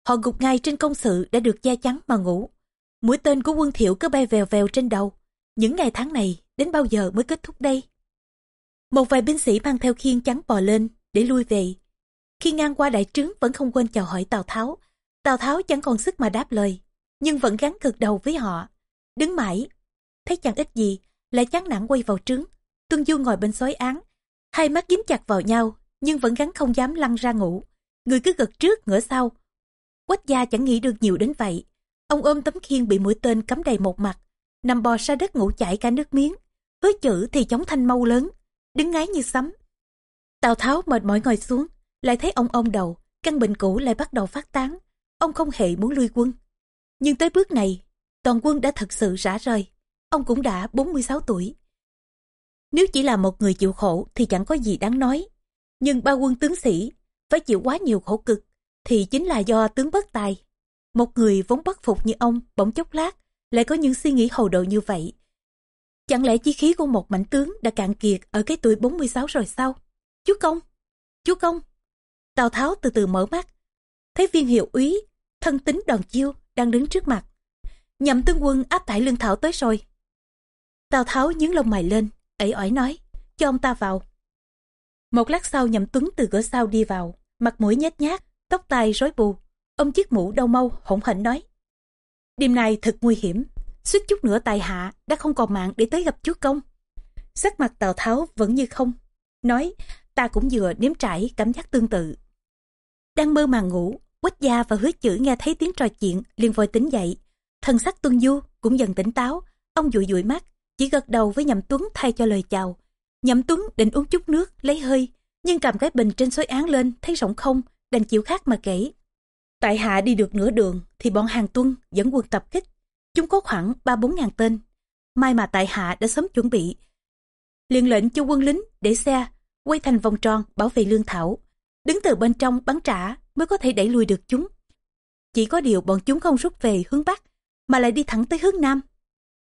Họ gục ngay trên công sự đã được che chắn mà ngủ. Mũi tên của quân thiệu cứ bay vèo vèo trên đầu. Những ngày tháng này đến bao giờ mới kết thúc đây? Một vài binh sĩ mang theo khiên trắng bò lên để lui về. Khi ngang qua đại trướng vẫn không quên chào hỏi Tào Tháo. Tào Tháo chẳng còn sức mà đáp lời, nhưng vẫn gắn cực đầu với họ. Đứng mãi, thấy chẳng ít gì, lại chán nản quay vào trướng. Tuân Du ngồi bên sói án, hai mắt dính chặt vào nhau, nhưng vẫn gắn không dám lăn ra ngủ. Người cứ gật trước, ngửa sau. Quách gia chẳng nghĩ được nhiều đến vậy. Ông ôm tấm khiên bị mũi tên cắm đầy một mặt, nằm bò ra đất ngủ chảy cả nước miếng. Hứa chữ thì chống thanh mau lớn, đứng ngái như sấm. Tào Tháo mệt mỏi ngồi xuống, lại thấy ông ông đầu, căn bệnh cũ lại bắt đầu phát tán. Ông không hề muốn lui quân. Nhưng tới bước này, toàn quân đã thật sự rã rời. Ông cũng đã 46 tuổi. Nếu chỉ là một người chịu khổ thì chẳng có gì đáng nói. Nhưng ba quân tướng sĩ phải chịu quá nhiều khổ cực thì chính là do tướng bất tài. Một người vốn bất phục như ông bỗng chốc lát lại có những suy nghĩ hồ đồ như vậy. Chẳng lẽ chí khí của một mảnh tướng đã cạn kiệt ở cái tuổi 46 rồi sao? Chú công! Chú công! Tào Tháo từ từ mở mắt. Thấy viên hiệu úy, thân tính đòn chiêu đang đứng trước mặt. Nhậm tướng quân áp tải lương thảo tới rồi. Tào Tháo nhướng lông mày lên, ấy ỏi nói, cho ông ta vào. Một lát sau nhậm tuấn từ cửa sau đi vào, mặt mũi nhét nhát, tóc tai rối bù. Ông chiếc mũ đau mau, hỗn hển nói. Đêm này thật nguy hiểm, suýt chút nữa tài hạ đã không còn mạng để tới gặp chúa công. Sắc mặt Tào Tháo vẫn như không, nói ta cũng vừa nếm trải cảm giác tương tự. Đang mơ màng ngủ, quách gia và hứa chữ nghe thấy tiếng trò chuyện liền vội tỉnh dậy. Thần sắc tuân du cũng dần tỉnh táo, ông dụi dụi mắt, chỉ gật đầu với nhậm tuấn thay cho lời chào. Nhậm tuấn định uống chút nước, lấy hơi, nhưng cầm cái bình trên xối án lên, thấy rỗng không, đành chịu khác mà kể. Tại hạ đi được nửa đường, thì bọn hàng tuân dẫn quân tập kích. Chúng có khoảng ba bốn ngàn tên. May mà tại hạ đã sớm chuẩn bị. liền lệnh cho quân lính để xe quay thành vòng tròn bảo vệ lương thảo. Đứng từ bên trong bắn trả mới có thể đẩy lùi được chúng. Chỉ có điều bọn chúng không rút về hướng Bắc, mà lại đi thẳng tới hướng Nam.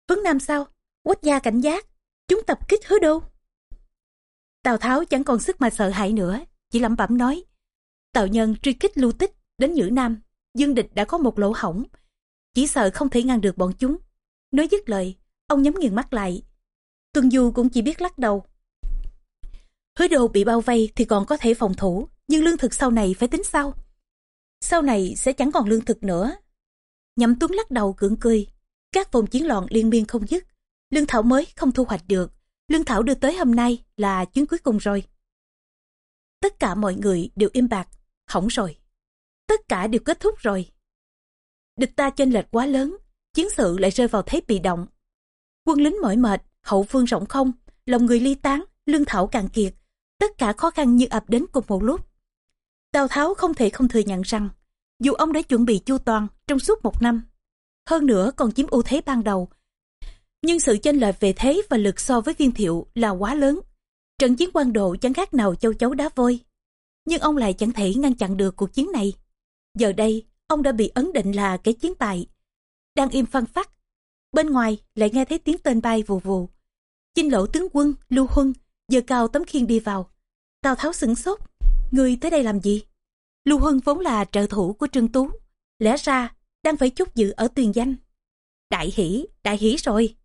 Hướng Nam sao? Quách gia cảnh giác, chúng tập kích hứa đâu? Tào Tháo chẳng còn sức mà sợ hãi nữa, chỉ lẩm bẩm nói. Tào nhân truy kích lưu tích đến Nhữ Nam, dương địch đã có một lỗ hổng chỉ sợ không thể ngăn được bọn chúng. Nói dứt lời, ông nhắm nghiền mắt lại. Tuân Du cũng chỉ biết lắc đầu. Hứa đồ bị bao vây thì còn có thể phòng thủ, nhưng lương thực sau này phải tính sau. Sau này sẽ chẳng còn lương thực nữa. Nhậm tuấn lắc đầu cưỡng cười. Các vùng chiến loạn liên miên không dứt. Lương thảo mới không thu hoạch được. Lương thảo đưa tới hôm nay là chuyến cuối cùng rồi. Tất cả mọi người đều im bạc. Hỏng rồi. Tất cả đều kết thúc rồi. Địch ta chênh lệch quá lớn. Chiến sự lại rơi vào thế bị động. Quân lính mỏi mệt, hậu phương rộng không, lòng người ly tán, lương thảo càng kiệt. Tất cả khó khăn như ập đến cùng một lúc. Tào Tháo không thể không thừa nhận rằng, dù ông đã chuẩn bị chu toàn trong suốt một năm, hơn nữa còn chiếm ưu thế ban đầu, nhưng sự chênh lệch về thế và lực so với viên thiệu là quá lớn. Trận chiến quan độ chẳng khác nào châu chấu đá vôi. Nhưng ông lại chẳng thể ngăn chặn được cuộc chiến này. Giờ đây, ông đã bị ấn định là kẻ chiến tài. Đang im phăng phát. Bên ngoài lại nghe thấy tiếng tên bay vù vù. Chinh lộ tướng quân, lưu huân, giờ cao tấm khiên đi vào. Tào Tháo sửng sốt. Người tới đây làm gì? Lưu Huân vốn là trợ thủ của Trương Tú. Lẽ ra, đang phải chúc dự ở tuyền danh. Đại hỷ, đại hỷ rồi.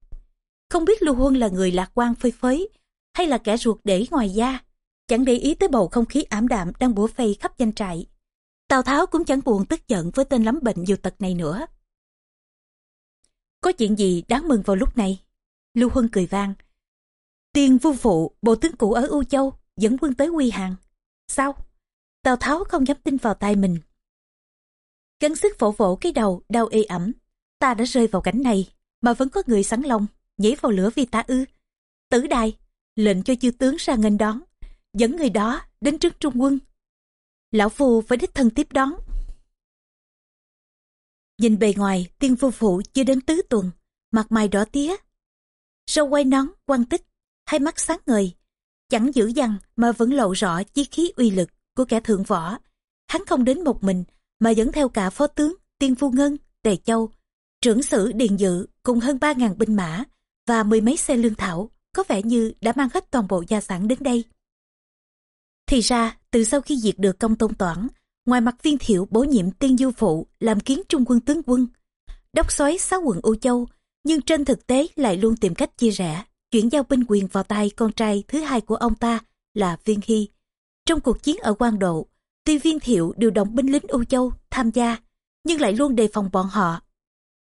Không biết Lưu Huân là người lạc quan phơi phới, hay là kẻ ruột để ngoài da. Chẳng để ý tới bầu không khí ảm đạm đang bủa phây khắp danh trại. Tào Tháo cũng chẳng buồn tức giận với tên lắm bệnh dù tật này nữa. Có chuyện gì đáng mừng vào lúc này? Lưu Huân cười vang. Tiên vu phụ, bộ tướng cũ ở U Châu, dẫn quân tới Quy Hàng. Sao? Tào Tháo không dám tin vào tay mình. Gắng sức phổ vỗ cái đầu, đau ê ẩm. Ta đã rơi vào cảnh này, mà vẫn có người sẵn lòng, nhảy vào lửa vì ta ư. Tử đài, lệnh cho chư tướng ra nghênh đón, dẫn người đó đến trước trung quân. Lão Phu phải đích thân tiếp đón. Nhìn bề ngoài, tiên phu phụ chưa đến tứ tuần, mặt mày đỏ tía. Râu quay nón, quan tích, hai mắt sáng ngời. Chẳng dữ dằn mà vẫn lộ rõ chí khí uy lực của kẻ thượng võ. Hắn không đến một mình mà dẫn theo cả phó tướng, tiên phu ngân, tề châu, trưởng sử điền dự cùng hơn ba ngàn binh mã và mười mấy xe lương thảo có vẻ như đã mang hết toàn bộ gia sản đến đây. Thì ra, từ sau khi diệt được công tôn toản, ngoài mặt viên thiệu bổ nhiệm tiên du phụ làm kiến trung quân tướng quân, đốc xoáy sáu quận U Châu, nhưng trên thực tế lại luôn tìm cách chia rẽ, chuyển giao binh quyền vào tay con trai thứ hai của ông ta là Viên Hy. Trong cuộc chiến ở quan độ, tuy viên thiệu điều động binh lính U Châu tham gia, nhưng lại luôn đề phòng bọn họ.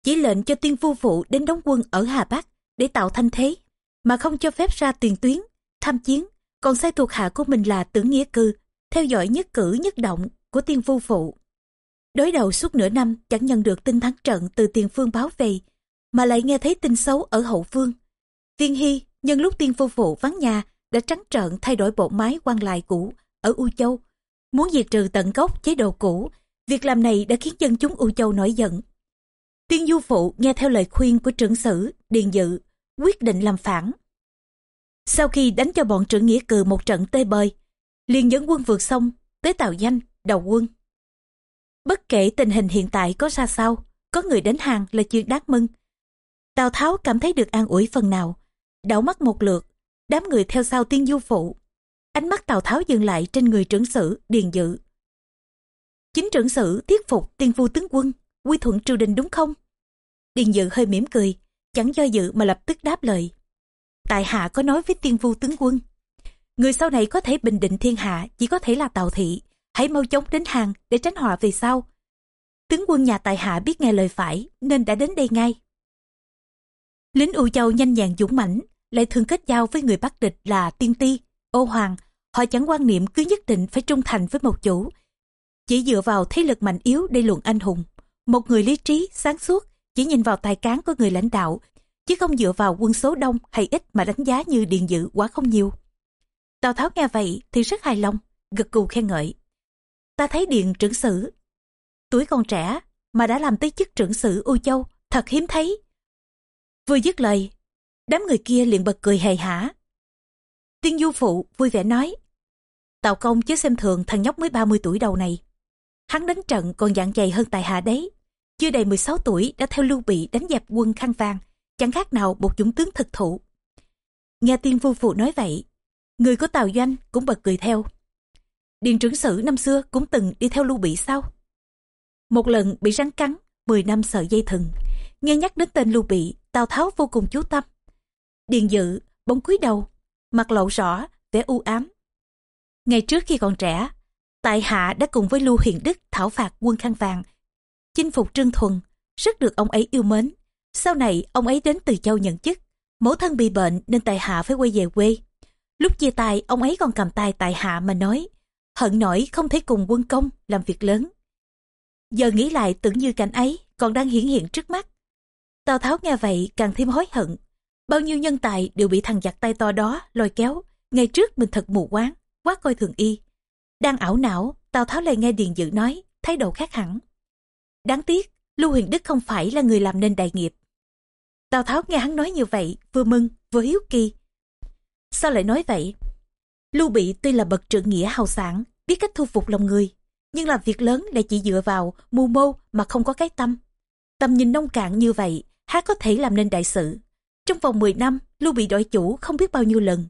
Chỉ lệnh cho tiên vu phụ đến đóng quân ở Hà Bắc để tạo thanh thế, mà không cho phép ra tiền tuyến, tham chiến, còn sai thuộc hạ của mình là tưởng nghĩa cư, theo dõi nhất cử nhất động của tiên phu phụ. Đối đầu suốt nửa năm chẳng nhận được tin thắng trận từ tiền phương báo về, mà lại nghe thấy tin xấu ở hậu phương. Viên Hy nhân lúc tiên phu phụ vắng nhà đã trắng trợn thay đổi bộ máy quan lại cũ ở U Châu, muốn diệt trừ tận gốc chế độ cũ. Việc làm này đã khiến dân chúng U Châu nổi giận. Tiên du phụ nghe theo lời khuyên của trưởng sử, điền dự, quyết định làm phản. Sau khi đánh cho bọn trưởng nghĩa cừ một trận tê bơi, liền dẫn quân vượt sông tới tàu danh, đầu quân. Bất kể tình hình hiện tại có ra sao, có người đánh hàng là chuyện đáng mừng. Tào Tháo cảm thấy được an ủi phần nào, đảo mắt một lượt, đám người theo sau tiên du phụ. Ánh mắt Tào Tháo dừng lại trên người trưởng sử, điền dự. Chính trưởng sử thuyết phục tiên phu tướng quân, quy thuận triều đình đúng không? Điền dự hơi mỉm cười, chẳng do dự mà lập tức đáp lời. Tại hạ có nói với tiên vu tướng quân. Người sau này có thể bình định thiên hạ chỉ có thể là Tào Thị. Hãy mau chóng đến hàng để tránh họa về sau. Tướng quân nhà tại hạ biết nghe lời phải nên đã đến đây ngay. Lính U Châu nhanh nhàng dũng mãnh lại thường kết giao với người bắt địch là tiên ti, ô hoàng. Họ chẳng quan niệm cứ nhất định phải trung thành với một chủ. Chỉ dựa vào thế lực mạnh yếu để luận anh hùng. Một người lý trí, sáng suốt, chỉ nhìn vào tài cán của người lãnh đạo, chứ không dựa vào quân số đông hay ít mà đánh giá như điền dự quá không nhiều. Tào Tháo nghe vậy thì rất hài lòng, gật gù khen ngợi. Ta thấy điện trưởng sử, tuổi còn trẻ mà đã làm tới chức trưởng sử U Châu, thật hiếm thấy. Vừa dứt lời, đám người kia liền bật cười hề hả. Tiên du phụ vui vẻ nói, Tào công chứ xem thường thằng nhóc mới 30 tuổi đầu này. Hắn đánh trận còn dạng dày hơn tài hạ đấy. Chưa đầy 16 tuổi đã theo lưu bị đánh dẹp quân khăn vàng, chẳng khác nào một dũng tướng thực thụ. Nghe tiên phu phụ nói vậy, người của Tào Doanh cũng bật cười theo. Điền trưởng sử năm xưa cũng từng đi theo lưu bị sao? Một lần bị rắn cắn, 10 năm sợ dây thừng. Nghe nhắc đến tên lưu bị, Tào Tháo vô cùng chú tâm. Điền dự, bóng cúi đầu, mặt lộ rõ, vẻ u ám. Ngày trước khi còn trẻ, tại hạ đã cùng với Lưu Hiền Đức thảo phạt quân khăn vàng, chinh phục Trương Thuần, rất được ông ấy yêu mến. Sau này ông ấy đến từ châu nhận chức, mẫu thân bị bệnh nên tại hạ phải quay về quê. Lúc chia tay ông ấy còn cầm tay tại hạ mà nói, hận nổi không thể cùng quân công làm việc lớn. Giờ nghĩ lại tưởng như cảnh ấy còn đang hiển hiện trước mắt. Tào Tháo nghe vậy càng thêm hối hận. Bao nhiêu nhân tài đều bị thằng giặc tay to đó lôi kéo. Ngày trước mình thật mù quáng, quá coi thường y. Đang ảo não, Tào Tháo lại nghe Điền Dự nói, thái độ khác hẳn. Đáng tiếc, Lưu Huyền Đức không phải là người làm nên đại nghiệp. Tào Tháo nghe hắn nói như vậy, vừa mừng, vừa hiếu kỳ. Sao lại nói vậy? Lưu Bị tuy là bậc trượng nghĩa hào sản, biết cách thu phục lòng người, nhưng làm việc lớn lại chỉ dựa vào mưu mô mà không có cái tâm. Tầm nhìn nông cạn như vậy, há có thể làm nên đại sự. Trong vòng 10 năm, Lưu Bị đổi chủ không biết bao nhiêu lần.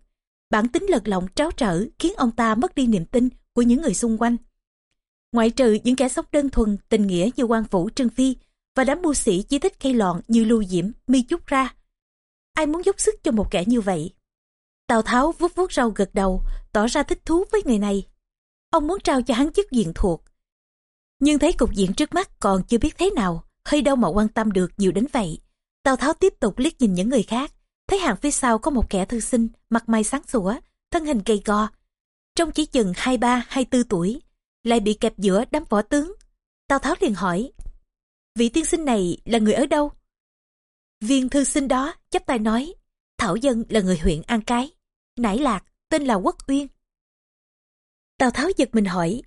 Bản tính lật lọng tráo trở khiến ông ta mất đi niềm tin của những người xung quanh. Ngoại trừ những kẻ sóc đơn thuần, tình nghĩa như quan Vũ, Trương Phi và đám mưu sĩ chỉ thích cây lọn như Lưu Diễm, Mi chút ra. Ai muốn dốc sức cho một kẻ như vậy? Tào Tháo vuốt vuốt rau gật đầu, tỏ ra thích thú với người này. Ông muốn trao cho hắn chức diện thuộc. Nhưng thấy cục diện trước mắt còn chưa biết thế nào, hơi đâu mà quan tâm được nhiều đến vậy. Tào Tháo tiếp tục liếc nhìn những người khác, thấy hàng phía sau có một kẻ thư sinh, mặt mày sáng sủa, thân hình gầy gò Trong chỉ chừng hai ba hai tư tuổi, lại bị kẹp giữa đám võ tướng. Tào Tháo liền hỏi, vị tiên sinh này là người ở đâu? Viên thư sinh đó chấp tay nói, Thảo Dân là người huyện An Cái, nải lạc, tên là Quốc Uyên. Tào Tháo giật mình hỏi,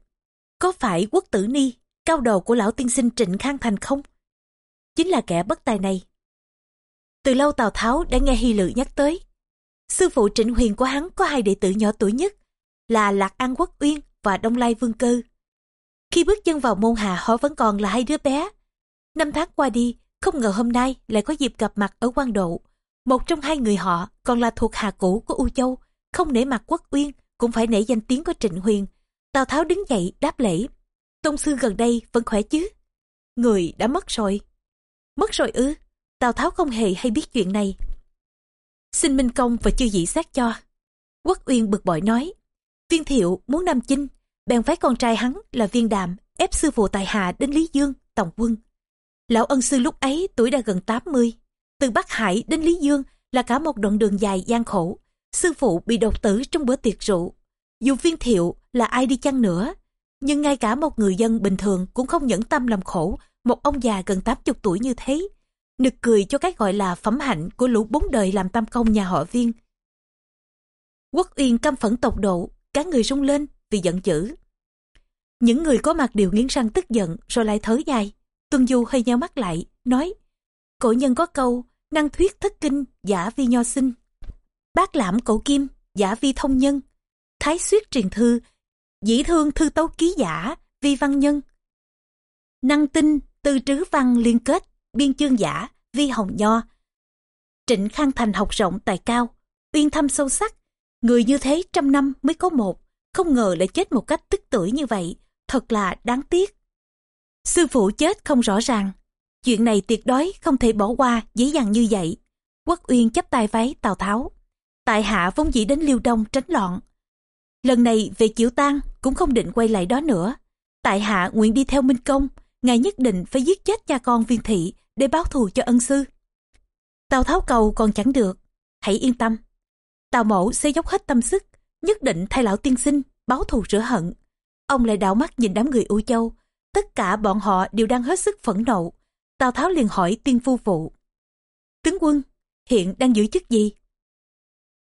có phải quốc tử ni, cao đầu của lão tiên sinh Trịnh Khang Thành không? Chính là kẻ bất tài này. Từ lâu Tào Tháo đã nghe Hy Lự nhắc tới. Sư phụ Trịnh Huyền của hắn có hai đệ tử nhỏ tuổi nhất là Lạc An Quốc Uyên và Đông Lai Vương Cơ. Khi bước chân vào môn hạ họ vẫn còn là hai đứa bé. Năm tháng qua đi, không ngờ hôm nay lại có dịp gặp mặt ở quan độ. Một trong hai người họ còn là thuộc hạ cũ của U Châu, không nể mặt Quốc Uyên cũng phải nể danh tiếng của Trịnh Huyền. Tào Tháo đứng dậy đáp lễ. Tôn sư gần đây vẫn khỏe chứ? Người đã mất rồi. Mất rồi ư? Tào Tháo không hề hay biết chuyện này. Xin Minh Công và chư dĩ xét cho. Quốc Uyên bực bội nói. Viên thiệu muốn Nam Chinh, bèn phái con trai hắn là viên đạm ép sư phụ tại hạ đến Lý Dương, tổng quân. Lão ân sư lúc ấy tuổi đã gần 80. Từ Bắc Hải đến Lý Dương là cả một đoạn đường dài gian khổ. Sư phụ bị đột tử trong bữa tiệc rượu. Dù viên thiệu là ai đi chăng nữa, nhưng ngay cả một người dân bình thường cũng không nhẫn tâm làm khổ một ông già gần 80 tuổi như thế. Nực cười cho cái gọi là phẩm hạnh của lũ bốn đời làm tam công nhà họ viên. Quốc Uyên căm phẫn tột độ, cả người rung lên vì giận dữ. Những người có mặt đều nghiến răng tức giận rồi lại thở dài. Tuân Du hơi nheo mắt lại, nói Cổ nhân có câu, năng thuyết thất kinh, giả vi nho sinh. Bác lãm cổ kim, giả vi thông nhân. Thái suyết truyền thư, dĩ thương thư tấu ký giả, vi văn nhân. Năng tinh, tư trứ văn liên kết, biên chương giả, vi hồng nho. Trịnh Khang Thành học rộng tài cao, uyên thâm sâu sắc. Người như thế trăm năm mới có một, không ngờ lại chết một cách tức tuổi như vậy, thật là đáng tiếc. Sư phụ chết không rõ ràng, chuyện này tuyệt đối không thể bỏ qua dễ dàng như vậy. Quốc Uyên chấp tay váy Tào Tháo. Tại hạ vốn dĩ đến Liêu Đông tránh loạn. Lần này về chịu tang cũng không định quay lại đó nữa. Tại hạ nguyện đi theo Minh Công, ngài nhất định phải giết chết cha con viên thị để báo thù cho ân sư. Tào Tháo cầu còn chẳng được, hãy yên tâm. Tào mẫu sẽ dốc hết tâm sức, nhất định thay lão tiên sinh, báo thù rửa hận. Ông lại đảo mắt nhìn đám người U Châu, tất cả bọn họ đều đang hết sức phẫn nộ. Tào Tháo liền hỏi tiên phu phụ. Tướng quân, hiện đang giữ chức gì?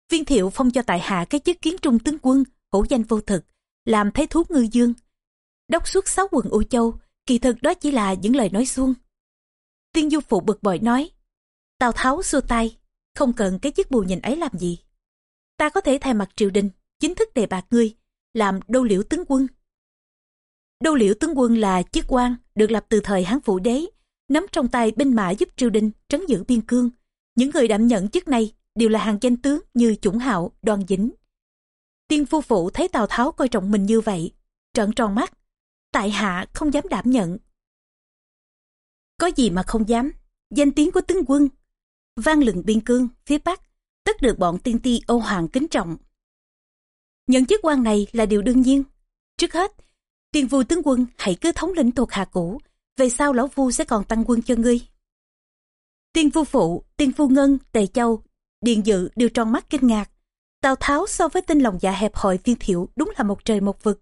Viên thiệu phong cho tại hạ cái chức kiến trung tướng quân, hữu danh vô thực, làm thấy thú ngư dương. Đốc suốt sáu quần U Châu, kỳ thực đó chỉ là những lời nói suông. Tiên du phụ bực bội nói, Tào Tháo xua tay, không cần cái chức bù nhìn ấy làm gì. Ta có thể thay mặt triều đình, chính thức đề bạt ngươi, làm đô liễu tướng quân. Đô liễu tướng quân là chức quan được lập từ thời Hán Vũ Đế, nắm trong tay binh mã giúp triều đình trấn giữ biên cương. Những người đảm nhận chức này đều là hàng danh tướng như Chủng Hạo, Đoàn Dĩnh. Tiên phu phụ thấy Tào Tháo coi trọng mình như vậy, trợn tròn mắt. Tại hạ không dám đảm nhận. Có gì mà không dám, danh tiếng của tướng quân. Vang lừng biên cương, phía Bắc, tất được bọn tiên ti ô Hoàng kính trọng. Nhận chức quan này là điều đương nhiên. Trước hết, Tiên vua tướng quân hãy cứ thống lĩnh thuộc hạ cũ, về sau lão vua sẽ còn tăng quân cho ngươi. Tiên vua phụ, tiên vua ngân, tề châu, điền dự đều tròn mắt kinh ngạc. Tào Tháo so với tinh lòng dạ hẹp hòi viên thiệu đúng là một trời một vực.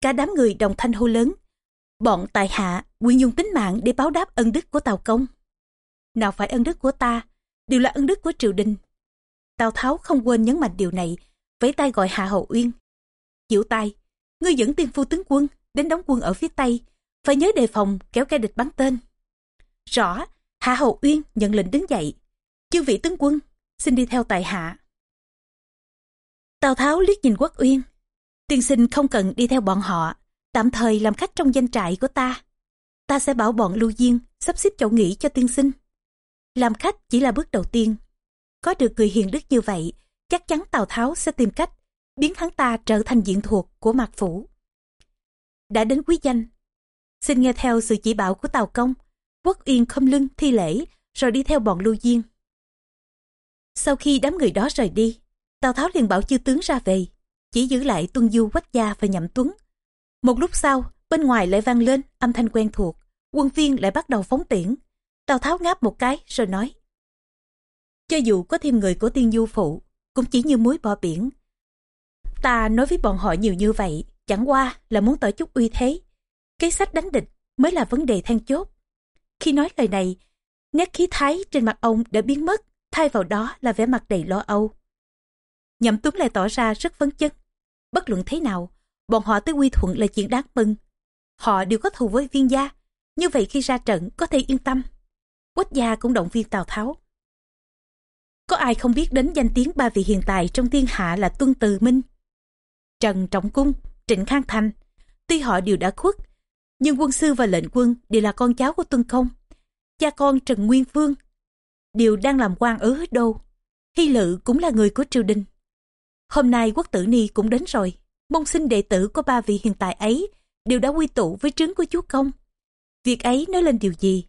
Cả đám người đồng thanh hô lớn. Bọn tại hạ nguyện dùng tính mạng để báo đáp ân đức của Tào Công. Nào phải ân đức của ta, đều là ân đức của triều đình. Tào Tháo không quên nhấn mạnh điều này, vẫy tay gọi Hạ Hậu Uyên. Chịu tay, ngươi dẫn tiên phu tướng quân đến đóng quân ở phía Tây, phải nhớ đề phòng kéo kẻ địch bắn tên. Rõ, Hạ hầu Uyên nhận lệnh đứng dậy. Chư vị tướng quân, xin đi theo tại hạ. Tào Tháo liếc nhìn Quốc Uyên. Tiên sinh không cần đi theo bọn họ, tạm thời làm khách trong danh trại của ta. Ta sẽ bảo bọn lưu diên sắp xếp chỗ nghỉ cho tiên sinh. Làm khách chỉ là bước đầu tiên. Có được người hiền đức như vậy, chắc chắn Tào Tháo sẽ tìm cách biến hắn ta trở thành diện thuộc của Mạc Phủ. Đã đến quý danh, xin nghe theo sự chỉ bảo của Tào Công, Quốc Uyên không lưng thi lễ rồi đi theo bọn lưu diên. Sau khi đám người đó rời đi, Tào Tháo liền bảo chư tướng ra về, chỉ giữ lại Tuân Du Quách Gia và Nhậm Tuấn. Một lúc sau, bên ngoài lại vang lên âm thanh quen thuộc, quân viên lại bắt đầu phóng tiễn. Tào Tháo ngáp một cái rồi nói, cho dù có thêm người của tiên du phụ, cũng chỉ như muối bỏ biển. Ta nói với bọn họ nhiều như vậy, chẳng qua là muốn tỏ chút uy thế. kế sách đánh địch mới là vấn đề then chốt. Khi nói lời này, nét khí thái trên mặt ông đã biến mất, thay vào đó là vẻ mặt đầy lo âu. Nhậm Tuấn lại tỏ ra rất phấn chấn. Bất luận thế nào, bọn họ tới quy thuận là chuyện đáng mừng. Họ đều có thù với viên gia, như vậy khi ra trận có thể yên tâm. Quách gia cũng động viên Tào Tháo. Có ai không biết đến danh tiếng ba vị hiện tại trong thiên hạ là Tuân Từ Minh, Trần Trọng Cung, Trịnh Khang Thành. Tuy họ đều đã khuất, nhưng quân sư và lệnh quân đều là con cháu của Tuân Công. Cha con Trần Nguyên Vương đều đang làm quan ở hết đâu. Hy Lự cũng là người của triều đình. Hôm nay quốc tử ni cũng đến rồi. Mong sinh đệ tử của ba vị hiện tại ấy đều đã quy tụ với trứng của chúa công. Việc ấy nói lên điều gì?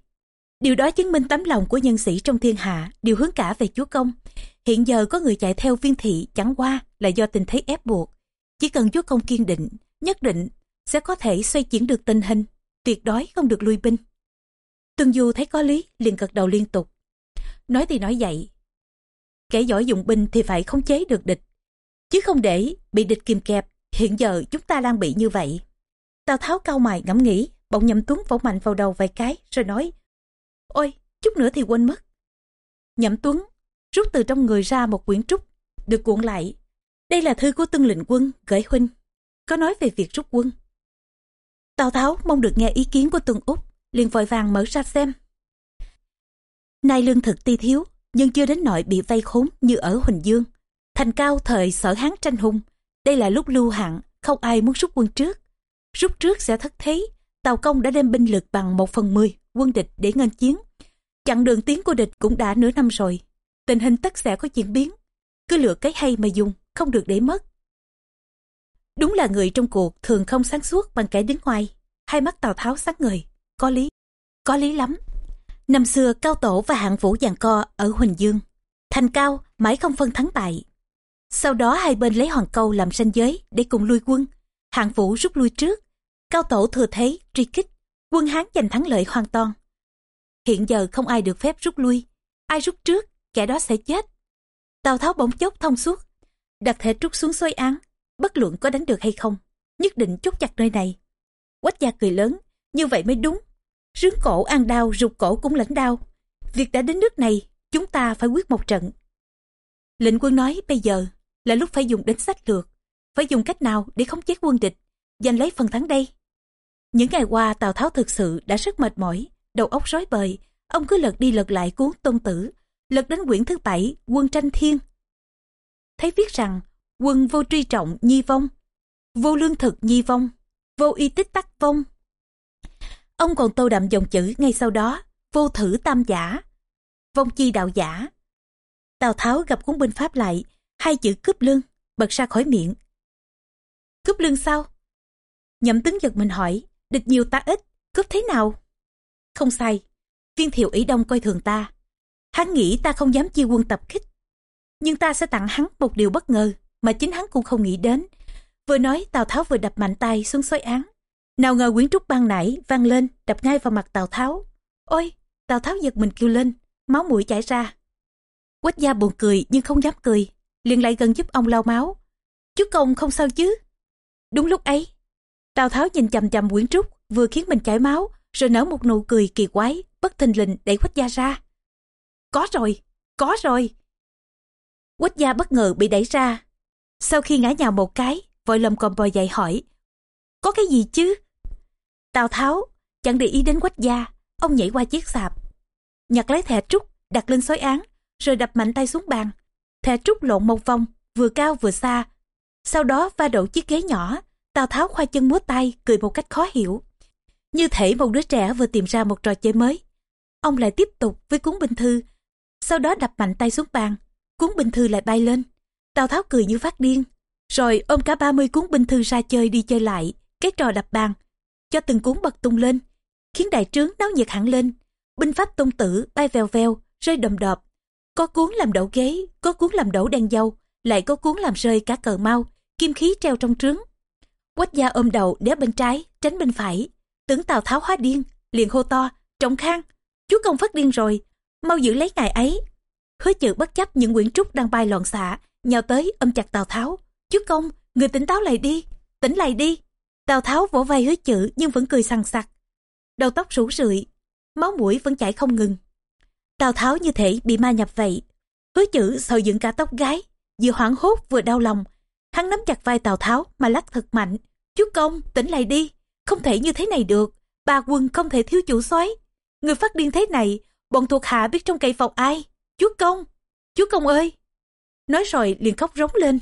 Điều đó chứng minh tấm lòng của nhân sĩ trong thiên hạ đều hướng cả về chúa công. Hiện giờ có người chạy theo viên thị chẳng qua là do tình thế ép buộc. Chỉ cần chúa công kiên định, nhất định sẽ có thể xoay chuyển được tình hình, tuyệt đối không được lui binh. Tương Du thấy có lý, liền gật đầu liên tục. Nói thì nói vậy. Kẻ giỏi dụng binh thì phải khống chế được địch, chứ không để bị địch kìm kẹp. Hiện giờ chúng ta đang bị như vậy. Tào Tháo cao mày ngẫm nghĩ, bỗng nhậm tuấn vỗ mạnh vào đầu vài cái, rồi nói, Ôi, chút nữa thì quên mất. Nhậm Tuấn rút từ trong người ra một quyển trúc, được cuộn lại. Đây là thư của tân lệnh quân gửi huynh, có nói về việc rút quân. Tào Tháo mong được nghe ý kiến của tương Úc, liền vội vàng mở ra xem. Nay lương thực ti thiếu, nhưng chưa đến nỗi bị vây khốn như ở Huỳnh Dương. Thành cao thời sở hán tranh hùng, đây là lúc lưu hạn, không ai muốn rút quân trước. Rút trước sẽ thất thế, Tào Công đã đem binh lực bằng một phần mười quân địch để ngăn chiến. chặn đường tiến của địch cũng đã nửa năm rồi. Tình hình tất sẽ có chuyển biến. Cứ lựa cái hay mà dùng, không được để mất. Đúng là người trong cuộc thường không sáng suốt bằng kẻ đứng ngoài. Hai mắt Tào Tháo sáng người. Có lý. Có lý lắm. Năm xưa Cao Tổ và Hạng Vũ giằng co ở Huỳnh Dương. Thành Cao mãi không phân thắng bại. Sau đó hai bên lấy Hoàng Câu làm ranh giới để cùng lui quân. Hạng Vũ rút lui trước. Cao Tổ thừa thế truy kích quân Hán giành thắng lợi hoàn toàn. Hiện giờ không ai được phép rút lui, ai rút trước, kẻ đó sẽ chết. Tào Tháo bỗng chốc thông suốt, đặt thể trút xuống xoay án, bất luận có đánh được hay không, nhất định chốt chặt nơi này. Quách gia cười lớn, như vậy mới đúng. Rướng cổ ăn đau, rụt cổ cũng lãnh đau. Việc đã đến nước này, chúng ta phải quyết một trận. Lệnh quân nói bây giờ là lúc phải dùng đến sách lược, phải dùng cách nào để khống chế quân địch, giành lấy phần thắng đây. Những ngày qua Tào Tháo thực sự đã rất mệt mỏi, đầu óc rối bời, ông cứ lật đi lật lại cuốn tôn tử, lật đến quyển thứ bảy quân tranh thiên. Thấy viết rằng quân vô tri trọng nhi vong, vô lương thực nhi vong, vô y tích tắc vong. Ông còn tô đậm dòng chữ ngay sau đó, vô thử tam giả, vong chi đạo giả. Tào Tháo gặp cuốn binh pháp lại, hai chữ cướp lương, bật ra khỏi miệng. Cướp lương sao? Nhậm tướng giật mình hỏi, địch nhiều ta ít, cướp thế nào? Không sai, viên thiệu ý đông coi thường ta. Hắn nghĩ ta không dám chia quân tập kích. Nhưng ta sẽ tặng hắn một điều bất ngờ mà chính hắn cũng không nghĩ đến. Vừa nói Tào Tháo vừa đập mạnh tay xuống xoáy án. Nào ngờ quyến trúc ban nãy vang lên đập ngay vào mặt Tào Tháo. Ôi! Tào Tháo giật mình kêu lên, máu mũi chảy ra. Quách gia buồn cười nhưng không dám cười, liền lại gần giúp ông lau máu. Chú công không sao chứ? Đúng lúc ấy, Tào Tháo nhìn chầm chầm quyến trúc vừa khiến mình chảy máu rồi nở một nụ cười kỳ quái, bất thình lình đẩy Quách gia ra. Có rồi, có rồi. Quách gia bất ngờ bị đẩy ra. Sau khi ngã nhào một cái, vội lầm còm bò dậy hỏi. Có cái gì chứ? Tào Tháo chẳng để ý đến Quách gia, ông nhảy qua chiếc sạp. Nhặt lấy thẻ trúc, đặt lên xói án, rồi đập mạnh tay xuống bàn. Thẻ trúc lộn một vòng, vừa cao vừa xa. Sau đó va đổ chiếc ghế nhỏ, Tào Tháo khoa chân múa tay, cười một cách khó hiểu. Như thể một đứa trẻ vừa tìm ra một trò chơi mới. Ông lại tiếp tục với cuốn binh thư, sau đó đập mạnh tay xuống bàn, cuốn binh thư lại bay lên. Tào Tháo cười như phát điên, rồi ôm cả 30 cuốn binh thư ra chơi đi chơi lại, cái trò đập bàn, cho từng cuốn bật tung lên, khiến đại trướng náo nhiệt hẳn lên. Binh pháp tôn tử bay vèo vèo, rơi đầm đọp. Có cuốn làm đổ ghế, có cuốn làm đổ đèn dâu, lại có cuốn làm rơi cả cờ mau, kim khí treo trong trướng. Quách gia ôm đầu đéo bên trái, tránh bên phải. Tưởng Tào Tháo hóa điên, liền hô to, trọng khang, chú công phát điên rồi, mau giữ lấy ngài ấy. Hứa chữ bất chấp những quyển trúc đang bay loạn xạ, nhào tới ôm chặt Tào Tháo. Chú công, người tỉnh táo lại đi, tỉnh lại đi. Tào Tháo vỗ vai hứa chữ nhưng vẫn cười sằng sặc. Đầu tóc rủ rượi, máu mũi vẫn chảy không ngừng. Tào Tháo như thể bị ma nhập vậy. Hứa chữ sầu dựng cả tóc gái, vừa hoảng hốt vừa đau lòng. Hắn nắm chặt vai Tào Tháo mà lắc thật mạnh. Chú công, tỉnh lại đi, không thể như thế này được. Bà quân không thể thiếu chủ soái Người phát điên thế này, bọn thuộc hạ biết trong cậy phòng ai. Chú công, chú công ơi. Nói rồi liền khóc rống lên.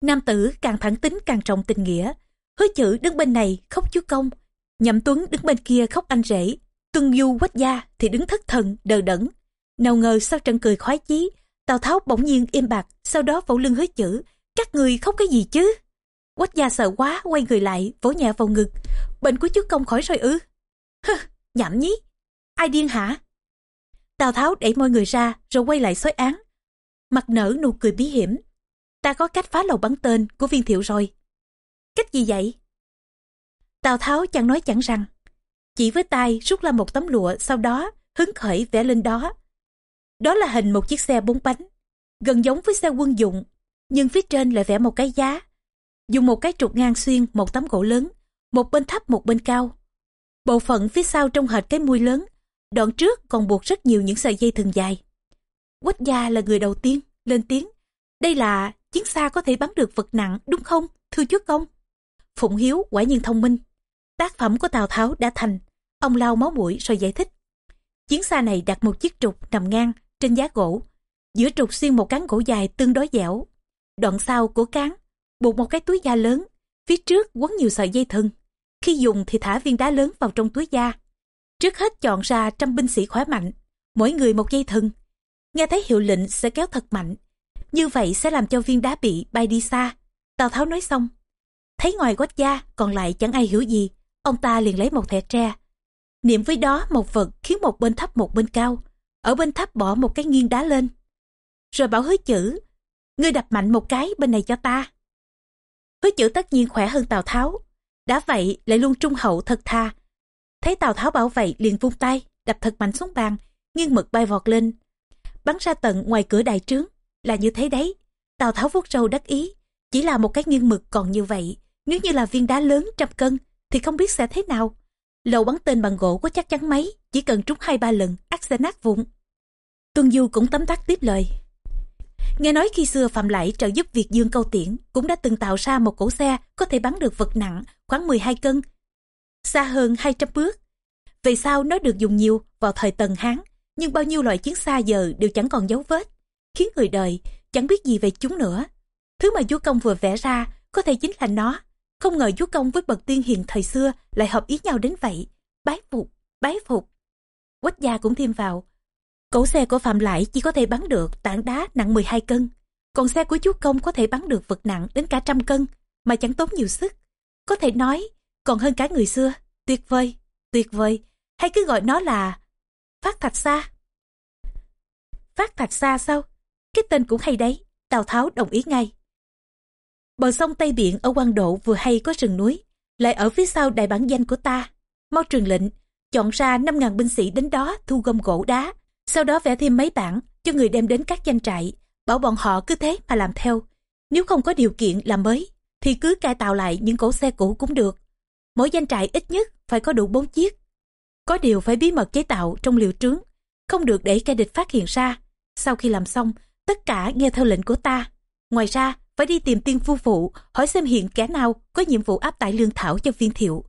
Nam tử càng thẳng tính càng trọng tình nghĩa. Hứa chữ đứng bên này khóc chú công. Nhậm Tuấn đứng bên kia khóc anh rể. Tuân Du quách gia thì đứng thất thần, đờ đẫn. Nào ngờ sau trận cười khoái chí, Tào Tháo bỗng nhiên im bạc, sau đó vỗ lưng hứa chữ. Các người khóc cái gì chứ? Quách gia sợ quá, quay người lại, vỗ nhẹ vào ngực. Bệnh của chú công khỏi rồi ư? Hừ, nhảm nhí. Ai điên hả? Tào Tháo đẩy mọi người ra, rồi quay lại xói án. Mặt nở nụ cười bí hiểm. Ta có cách phá lầu bắn tên của viên thiệu rồi. Cách gì vậy? Tào Tháo chẳng nói chẳng rằng. Chỉ với tay rút ra một tấm lụa sau đó hứng khởi vẽ lên đó. Đó là hình một chiếc xe bốn bánh, gần giống với xe quân dụng, nhưng phía trên lại vẽ một cái giá. Dùng một cái trục ngang xuyên một tấm gỗ lớn, một bên thấp một bên cao. Bộ phận phía sau trông hệt cái mui lớn, đoạn trước còn buộc rất nhiều những sợi dây thừng dài. Quách gia là người đầu tiên, lên tiếng. Đây là chiến xa có thể bắn được vật nặng, đúng không, thưa chúa công? Phụng Hiếu quả nhiên thông minh. Tác phẩm của Tào Tháo đã thành, ông lau máu mũi rồi giải thích. Chiến xa này đặt một chiếc trục nằm ngang trên giá gỗ. Giữa trục xuyên một cán gỗ dài tương đối dẻo. Đoạn sau của cán, buộc một cái túi da lớn. Phía trước quấn nhiều sợi dây thừng. Khi dùng thì thả viên đá lớn vào trong túi da. Trước hết chọn ra trăm binh sĩ khỏe mạnh, mỗi người một dây thừng. Nghe thấy hiệu lệnh sẽ kéo thật mạnh. Như vậy sẽ làm cho viên đá bị bay đi xa. Tào Tháo nói xong. Thấy ngoài quách gia còn lại chẳng ai hiểu gì. Ông ta liền lấy một thẻ tre. Niệm với đó một vật khiến một bên thấp một bên cao. Ở bên thấp bỏ một cái nghiêng đá lên. Rồi bảo hứa chữ. Ngươi đập mạnh một cái bên này cho ta. Hứa chữ tất nhiên khỏe hơn Tào Tháo. Đã vậy lại luôn trung hậu thật tha. Thấy Tào Tháo bảo vậy liền vung tay, đập thật mạnh xuống bàn, nghiêng mực bay vọt lên. Bắn ra tận ngoài cửa đại trướng, là như thế đấy. Tào Tháo vuốt râu đắc ý, chỉ là một cái nghiêng mực còn như vậy. Nếu như là viên đá lớn trăm cân, thì không biết sẽ thế nào. Lầu bắn tên bằng gỗ có chắc chắn mấy, chỉ cần trúng hai ba lần, ắt sẽ nát vụn. Tuân Du cũng tấm tắc tiếp lời. Nghe nói khi xưa Phạm lãi trợ giúp việc Dương Câu Tiễn cũng đã từng tạo ra một cỗ xe có thể bắn được vật nặng khoảng 12 cân, xa hơn 200 bước. Vì sao nó được dùng nhiều vào thời Tần Hán, nhưng bao nhiêu loại chiến xa giờ đều chẳng còn dấu vết, khiến người đời chẳng biết gì về chúng nữa. Thứ mà chúa công vừa vẽ ra có thể chính là nó. Không ngờ chúa công với bậc tiên hiền thời xưa lại hợp ý nhau đến vậy. Bái phục, bái phục. Quách gia cũng thêm vào, Cỗ xe của Phạm Lại chỉ có thể bắn được tảng đá nặng 12 cân, còn xe của chú Công có thể bắn được vật nặng đến cả trăm cân, mà chẳng tốn nhiều sức. Có thể nói, còn hơn cả người xưa. Tuyệt vời, tuyệt vời, hay cứ gọi nó là Phát Thạch Sa. Phát Thạch Sa sao? Cái tên cũng hay đấy, Tào Tháo đồng ý ngay. Bờ sông Tây Biển ở quan Độ vừa hay có rừng núi, lại ở phía sau đại bản danh của ta. Mau truyền lệnh, chọn ra 5.000 binh sĩ đến đó thu gom gỗ đá, sau đó vẽ thêm mấy bản cho người đem đến các danh trại, bảo bọn họ cứ thế mà làm theo. Nếu không có điều kiện làm mới, thì cứ cải tạo lại những cỗ xe cũ cũng được. Mỗi danh trại ít nhất phải có đủ 4 chiếc. Có điều phải bí mật chế tạo trong liều trướng, không được để kẻ địch phát hiện ra. Sau khi làm xong, tất cả nghe theo lệnh của ta. Ngoài ra, phải đi tìm tiên phu phụ, hỏi xem hiện kẻ nào có nhiệm vụ áp tải lương thảo cho viên thiệu.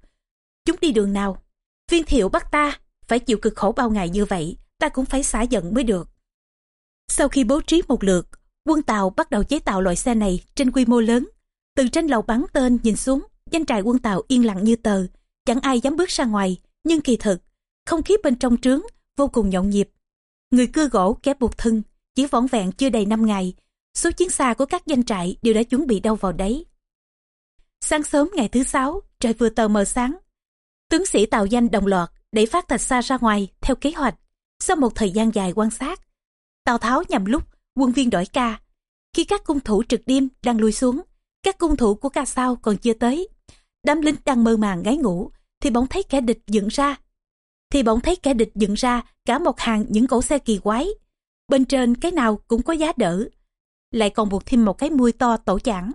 Chúng đi đường nào? Viên thiệu bắt ta, phải chịu cực khổ bao ngày như vậy, ta cũng phải xả giận mới được. Sau khi bố trí một lượt, quân Tàu bắt đầu chế tạo loại xe này trên quy mô lớn. Từ trên lầu bắn tên nhìn xuống, danh trại quân Tàu yên lặng như tờ, chẳng ai dám bước ra ngoài, nhưng kỳ thực, không khí bên trong trướng vô cùng nhộn nhịp. Người cưa gỗ kép buộc thân, chỉ vỏn vẹn chưa đầy 5 ngày, số chiến xa của các danh trại đều đã chuẩn bị đâu vào đấy. Sáng sớm ngày thứ sáu, trời vừa tờ mờ sáng. Tướng sĩ tàu danh đồng loạt để phát thạch xa ra ngoài theo kế hoạch. Sau một thời gian dài quan sát, Tào Tháo nhằm lúc quân viên đổi ca. Khi các cung thủ trực đêm đang lui xuống, các cung thủ của ca sao còn chưa tới. Đám lính đang mơ màng ngáy ngủ, thì bỗng thấy kẻ địch dựng ra. Thì bỗng thấy kẻ địch dựng ra cả một hàng những cỗ xe kỳ quái. Bên trên cái nào cũng có giá đỡ. Lại còn buộc thêm một cái mui to tổ chẳng,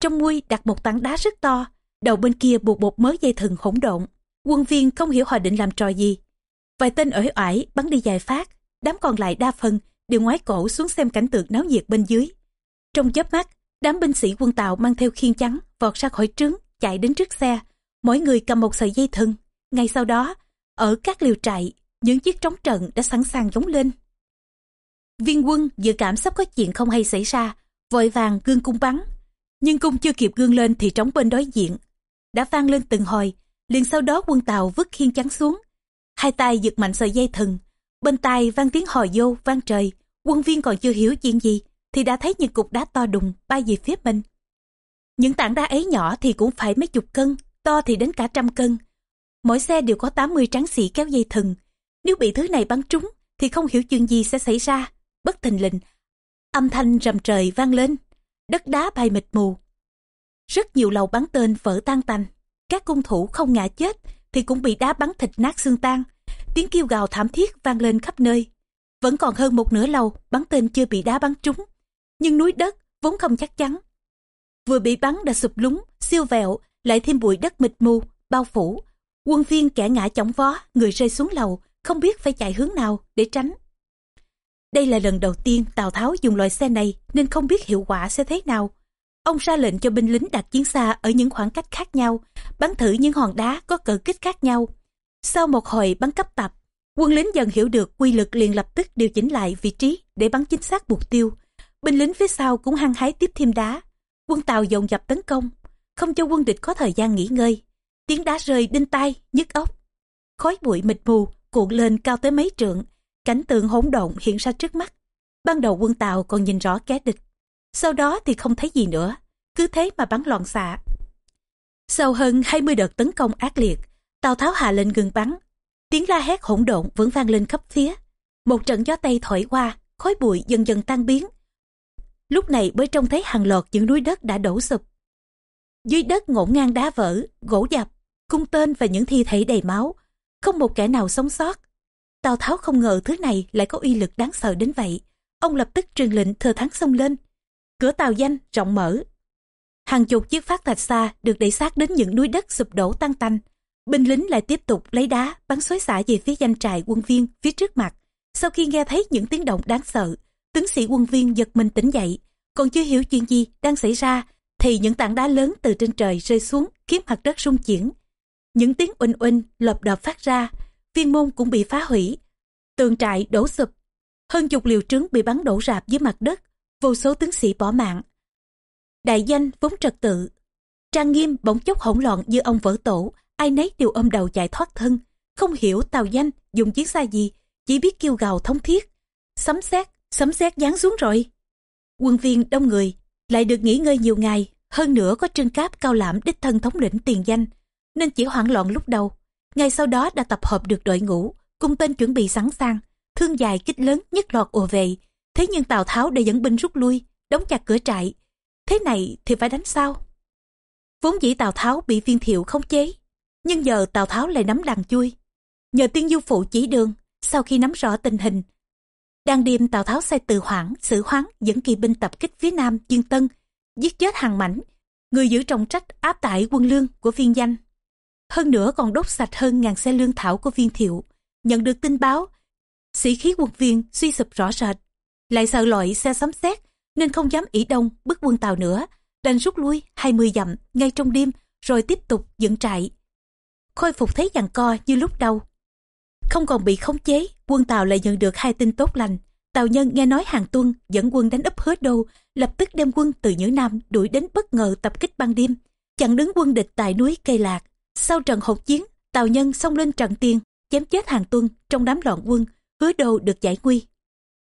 Trong mui đặt một tảng đá rất to, đầu bên kia buộc một mớ dây thừng hỗn độn. Quân viên không hiểu họ định làm trò gì. Vài tên ở oải bắn đi dài phát, đám còn lại đa phần đều ngoái cổ xuống xem cảnh tượng náo nhiệt bên dưới. Trong chớp mắt, đám binh sĩ quân tàu mang theo khiên trắng vọt ra khỏi trướng, chạy đến trước xe. Mỗi người cầm một sợi dây thừng. Ngay sau đó, ở các liều trại, những chiếc trống trận đã sẵn sàng giống lên. Viên quân dự cảm sắp có chuyện không hay xảy ra, vội vàng gương cung bắn. Nhưng cung chưa kịp gương lên thì trống bên đối diện. Đã vang lên từng hồi, liền sau đó quân tàu vứt khiên trắng xuống. Hai tay giật mạnh sợi dây thừng, bên tai vang tiếng hò vô vang trời. Quân viên còn chưa hiểu chuyện gì, thì đã thấy những cục đá to đùng bay về phía mình. Những tảng đá ấy nhỏ thì cũng phải mấy chục cân, to thì đến cả trăm cân. Mỗi xe đều có 80 tráng sĩ kéo dây thừng. Nếu bị thứ này bắn trúng, thì không hiểu chuyện gì sẽ xảy ra. Bất thình lình, âm thanh rầm trời vang lên, đất đá bay mịt mù. Rất nhiều lầu bắn tên vỡ tan tành. Các cung thủ không ngã chết thì cũng bị đá bắn thịt nát xương tan. Tiếng kêu gào thảm thiết vang lên khắp nơi. Vẫn còn hơn một nửa lầu bắn tên chưa bị đá bắn trúng. Nhưng núi đất vốn không chắc chắn. Vừa bị bắn đã sụp lúng, siêu vẹo, lại thêm bụi đất mịt mù, bao phủ. Quân viên kẻ ngã chỏng vó, người rơi xuống lầu, không biết phải chạy hướng nào để tránh. Đây là lần đầu tiên Tào Tháo dùng loại xe này nên không biết hiệu quả sẽ thế nào. Ông ra lệnh cho binh lính đặt chiến xa ở những khoảng cách khác nhau, bắn thử những hòn đá có cỡ kích khác nhau. Sau một hồi bắn cấp tập, quân lính dần hiểu được quy lực liền lập tức điều chỉnh lại vị trí để bắn chính xác mục tiêu. Binh lính phía sau cũng hăng hái tiếp thêm đá. Quân Tàu dồn dập tấn công, không cho quân địch có thời gian nghỉ ngơi. Tiếng đá rơi đinh tai, nhức óc. Khói bụi mịt mù cuộn lên cao tới mấy trượng, cảnh tượng hỗn độn hiện ra trước mắt. Ban đầu quân Tàu còn nhìn rõ kẻ địch, sau đó thì không thấy gì nữa, cứ thế mà bắn loạn xạ. Sau hơn 20 đợt tấn công ác liệt, Tào Tháo hạ lệnh ngừng bắn. Tiếng la hét hỗn độn vẫn vang lên khắp phía. Một trận gió tây thổi qua, khói bụi dần dần tan biến. Lúc này mới trông thấy hàng loạt những núi đất đã đổ sụp. Dưới đất ngổn ngang đá vỡ, gỗ dập, cung tên và những thi thể đầy máu. Không một kẻ nào sống sót. Tào Tháo không ngờ thứ này lại có uy lực đáng sợ đến vậy. Ông lập tức truyền lệnh thừa thắng xông lên. Cửa tàu danh rộng mở. Hàng chục chiếc phát thạch xa được đẩy sát đến những núi đất sụp đổ tăng tanh. Binh lính lại tiếp tục lấy đá bắn xối xả về phía danh trại quân viên phía trước mặt. Sau khi nghe thấy những tiếng động đáng sợ, tướng sĩ quân viên giật mình tỉnh dậy. Còn chưa hiểu chuyện gì đang xảy ra thì những tảng đá lớn từ trên trời rơi xuống khiến mặt đất rung chuyển. Những tiếng uỳnh uỳnh lộp đọp phát ra, viên môn cũng bị phá hủy. Tường trại đổ sụp, hơn chục liều trứng bị bắn đổ rạp dưới mặt đất, vô số tướng sĩ bỏ mạng. Đại danh vốn trật tự, trang nghiêm bỗng chốc hỗn loạn như ông vỡ tổ, ai nấy đều ôm đầu chạy thoát thân. Không hiểu tàu danh dùng chiến xa gì, chỉ biết kêu gào thống thiết. Sấm sét, sấm sét giáng xuống rồi. Quân viên đông người, lại được nghỉ ngơi nhiều ngày, hơn nữa có trương cáp cao lãm đích thân thống lĩnh tiền danh, nên chỉ hoảng loạn lúc đầu. Ngay sau đó đã tập hợp được đội ngũ, cung tên chuẩn bị sẵn sàng, thương dài kích lớn nhất loạt ùa về. Thế nhưng Tào Tháo đã dẫn binh rút lui, đóng chặt cửa trại. Thế này thì phải đánh sao? Vốn dĩ Tào Tháo bị viên thiệu khống chế, nhưng giờ Tào Tháo lại nắm đằng chui. Nhờ tiên du phụ chỉ đường, sau khi nắm rõ tình hình, đang đêm Tào Tháo sai từ hoảng, xử hoáng dẫn kỳ binh tập kích phía nam Dương Tân, giết chết hàng mảnh, người giữ trọng trách áp tải quân lương của viên danh. Hơn nữa còn đốt sạch hơn ngàn xe lương thảo của viên thiệu. Nhận được tin báo, sĩ khí quân viên suy sụp rõ rệt. Lại sợ loại xe sấm xét nên không dám ỉ đông bức quân tàu nữa, đành rút lui 20 dặm ngay trong đêm rồi tiếp tục dựng trại. Khôi phục thấy giằng co như lúc đầu. Không còn bị khống chế, quân tàu lại nhận được hai tin tốt lành. Tàu nhân nghe nói hàng tuân dẫn quân đánh ấp hứa đô, lập tức đem quân từ Nhữ Nam đuổi đến bất ngờ tập kích ban đêm, chặn đứng quân địch tại núi Cây Lạc. Sau trận hỗn chiến, tàu nhân xông lên trận tiên chém chết hàng tuân trong đám loạn quân, hứa đô được giải nguy.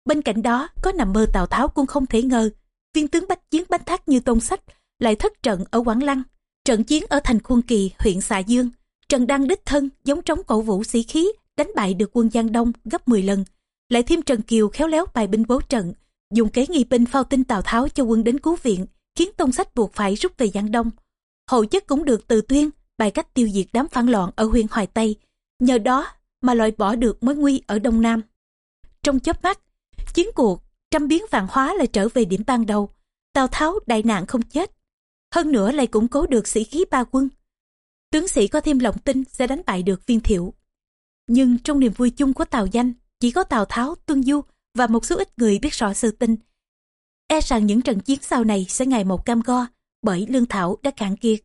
Bên cạnh đó, có nằm mơ Tào Tháo cũng không thể ngờ, viên tướng bách chiến bách thác như tôn sách lại thất trận ở Quảng Lăng. Trận chiến ở thành Khuôn Kỳ, huyện xà Dương, Trần Đăng đích thân giống trống cổ vũ sĩ khí, đánh bại được quân Giang Đông gấp 10 lần. Lại thêm Trần Kiều khéo léo bài binh bố trận, dùng kế nghi binh phao tin Tào Tháo cho quân đến cứu viện, khiến tôn sách buộc phải rút về Giang Đông. Hậu chất cũng được từ tuyên bài cách tiêu diệt đám phản loạn ở huyện Hoài Tây, nhờ đó mà loại bỏ được mối nguy ở Đông Nam. Trong chớp mắt, chiến cuộc trăm biến vạn hóa lại trở về điểm ban đầu. Tào Tháo đại nạn không chết, hơn nữa lại củng cố được sĩ khí ba quân. Tướng sĩ có thêm lòng tin sẽ đánh bại được viên thiệu. Nhưng trong niềm vui chung của Tào Danh, chỉ có Tào Tháo, Tuân Du và một số ít người biết rõ sự tin. E rằng những trận chiến sau này sẽ ngày một cam go bởi lương thảo đã cạn kiệt.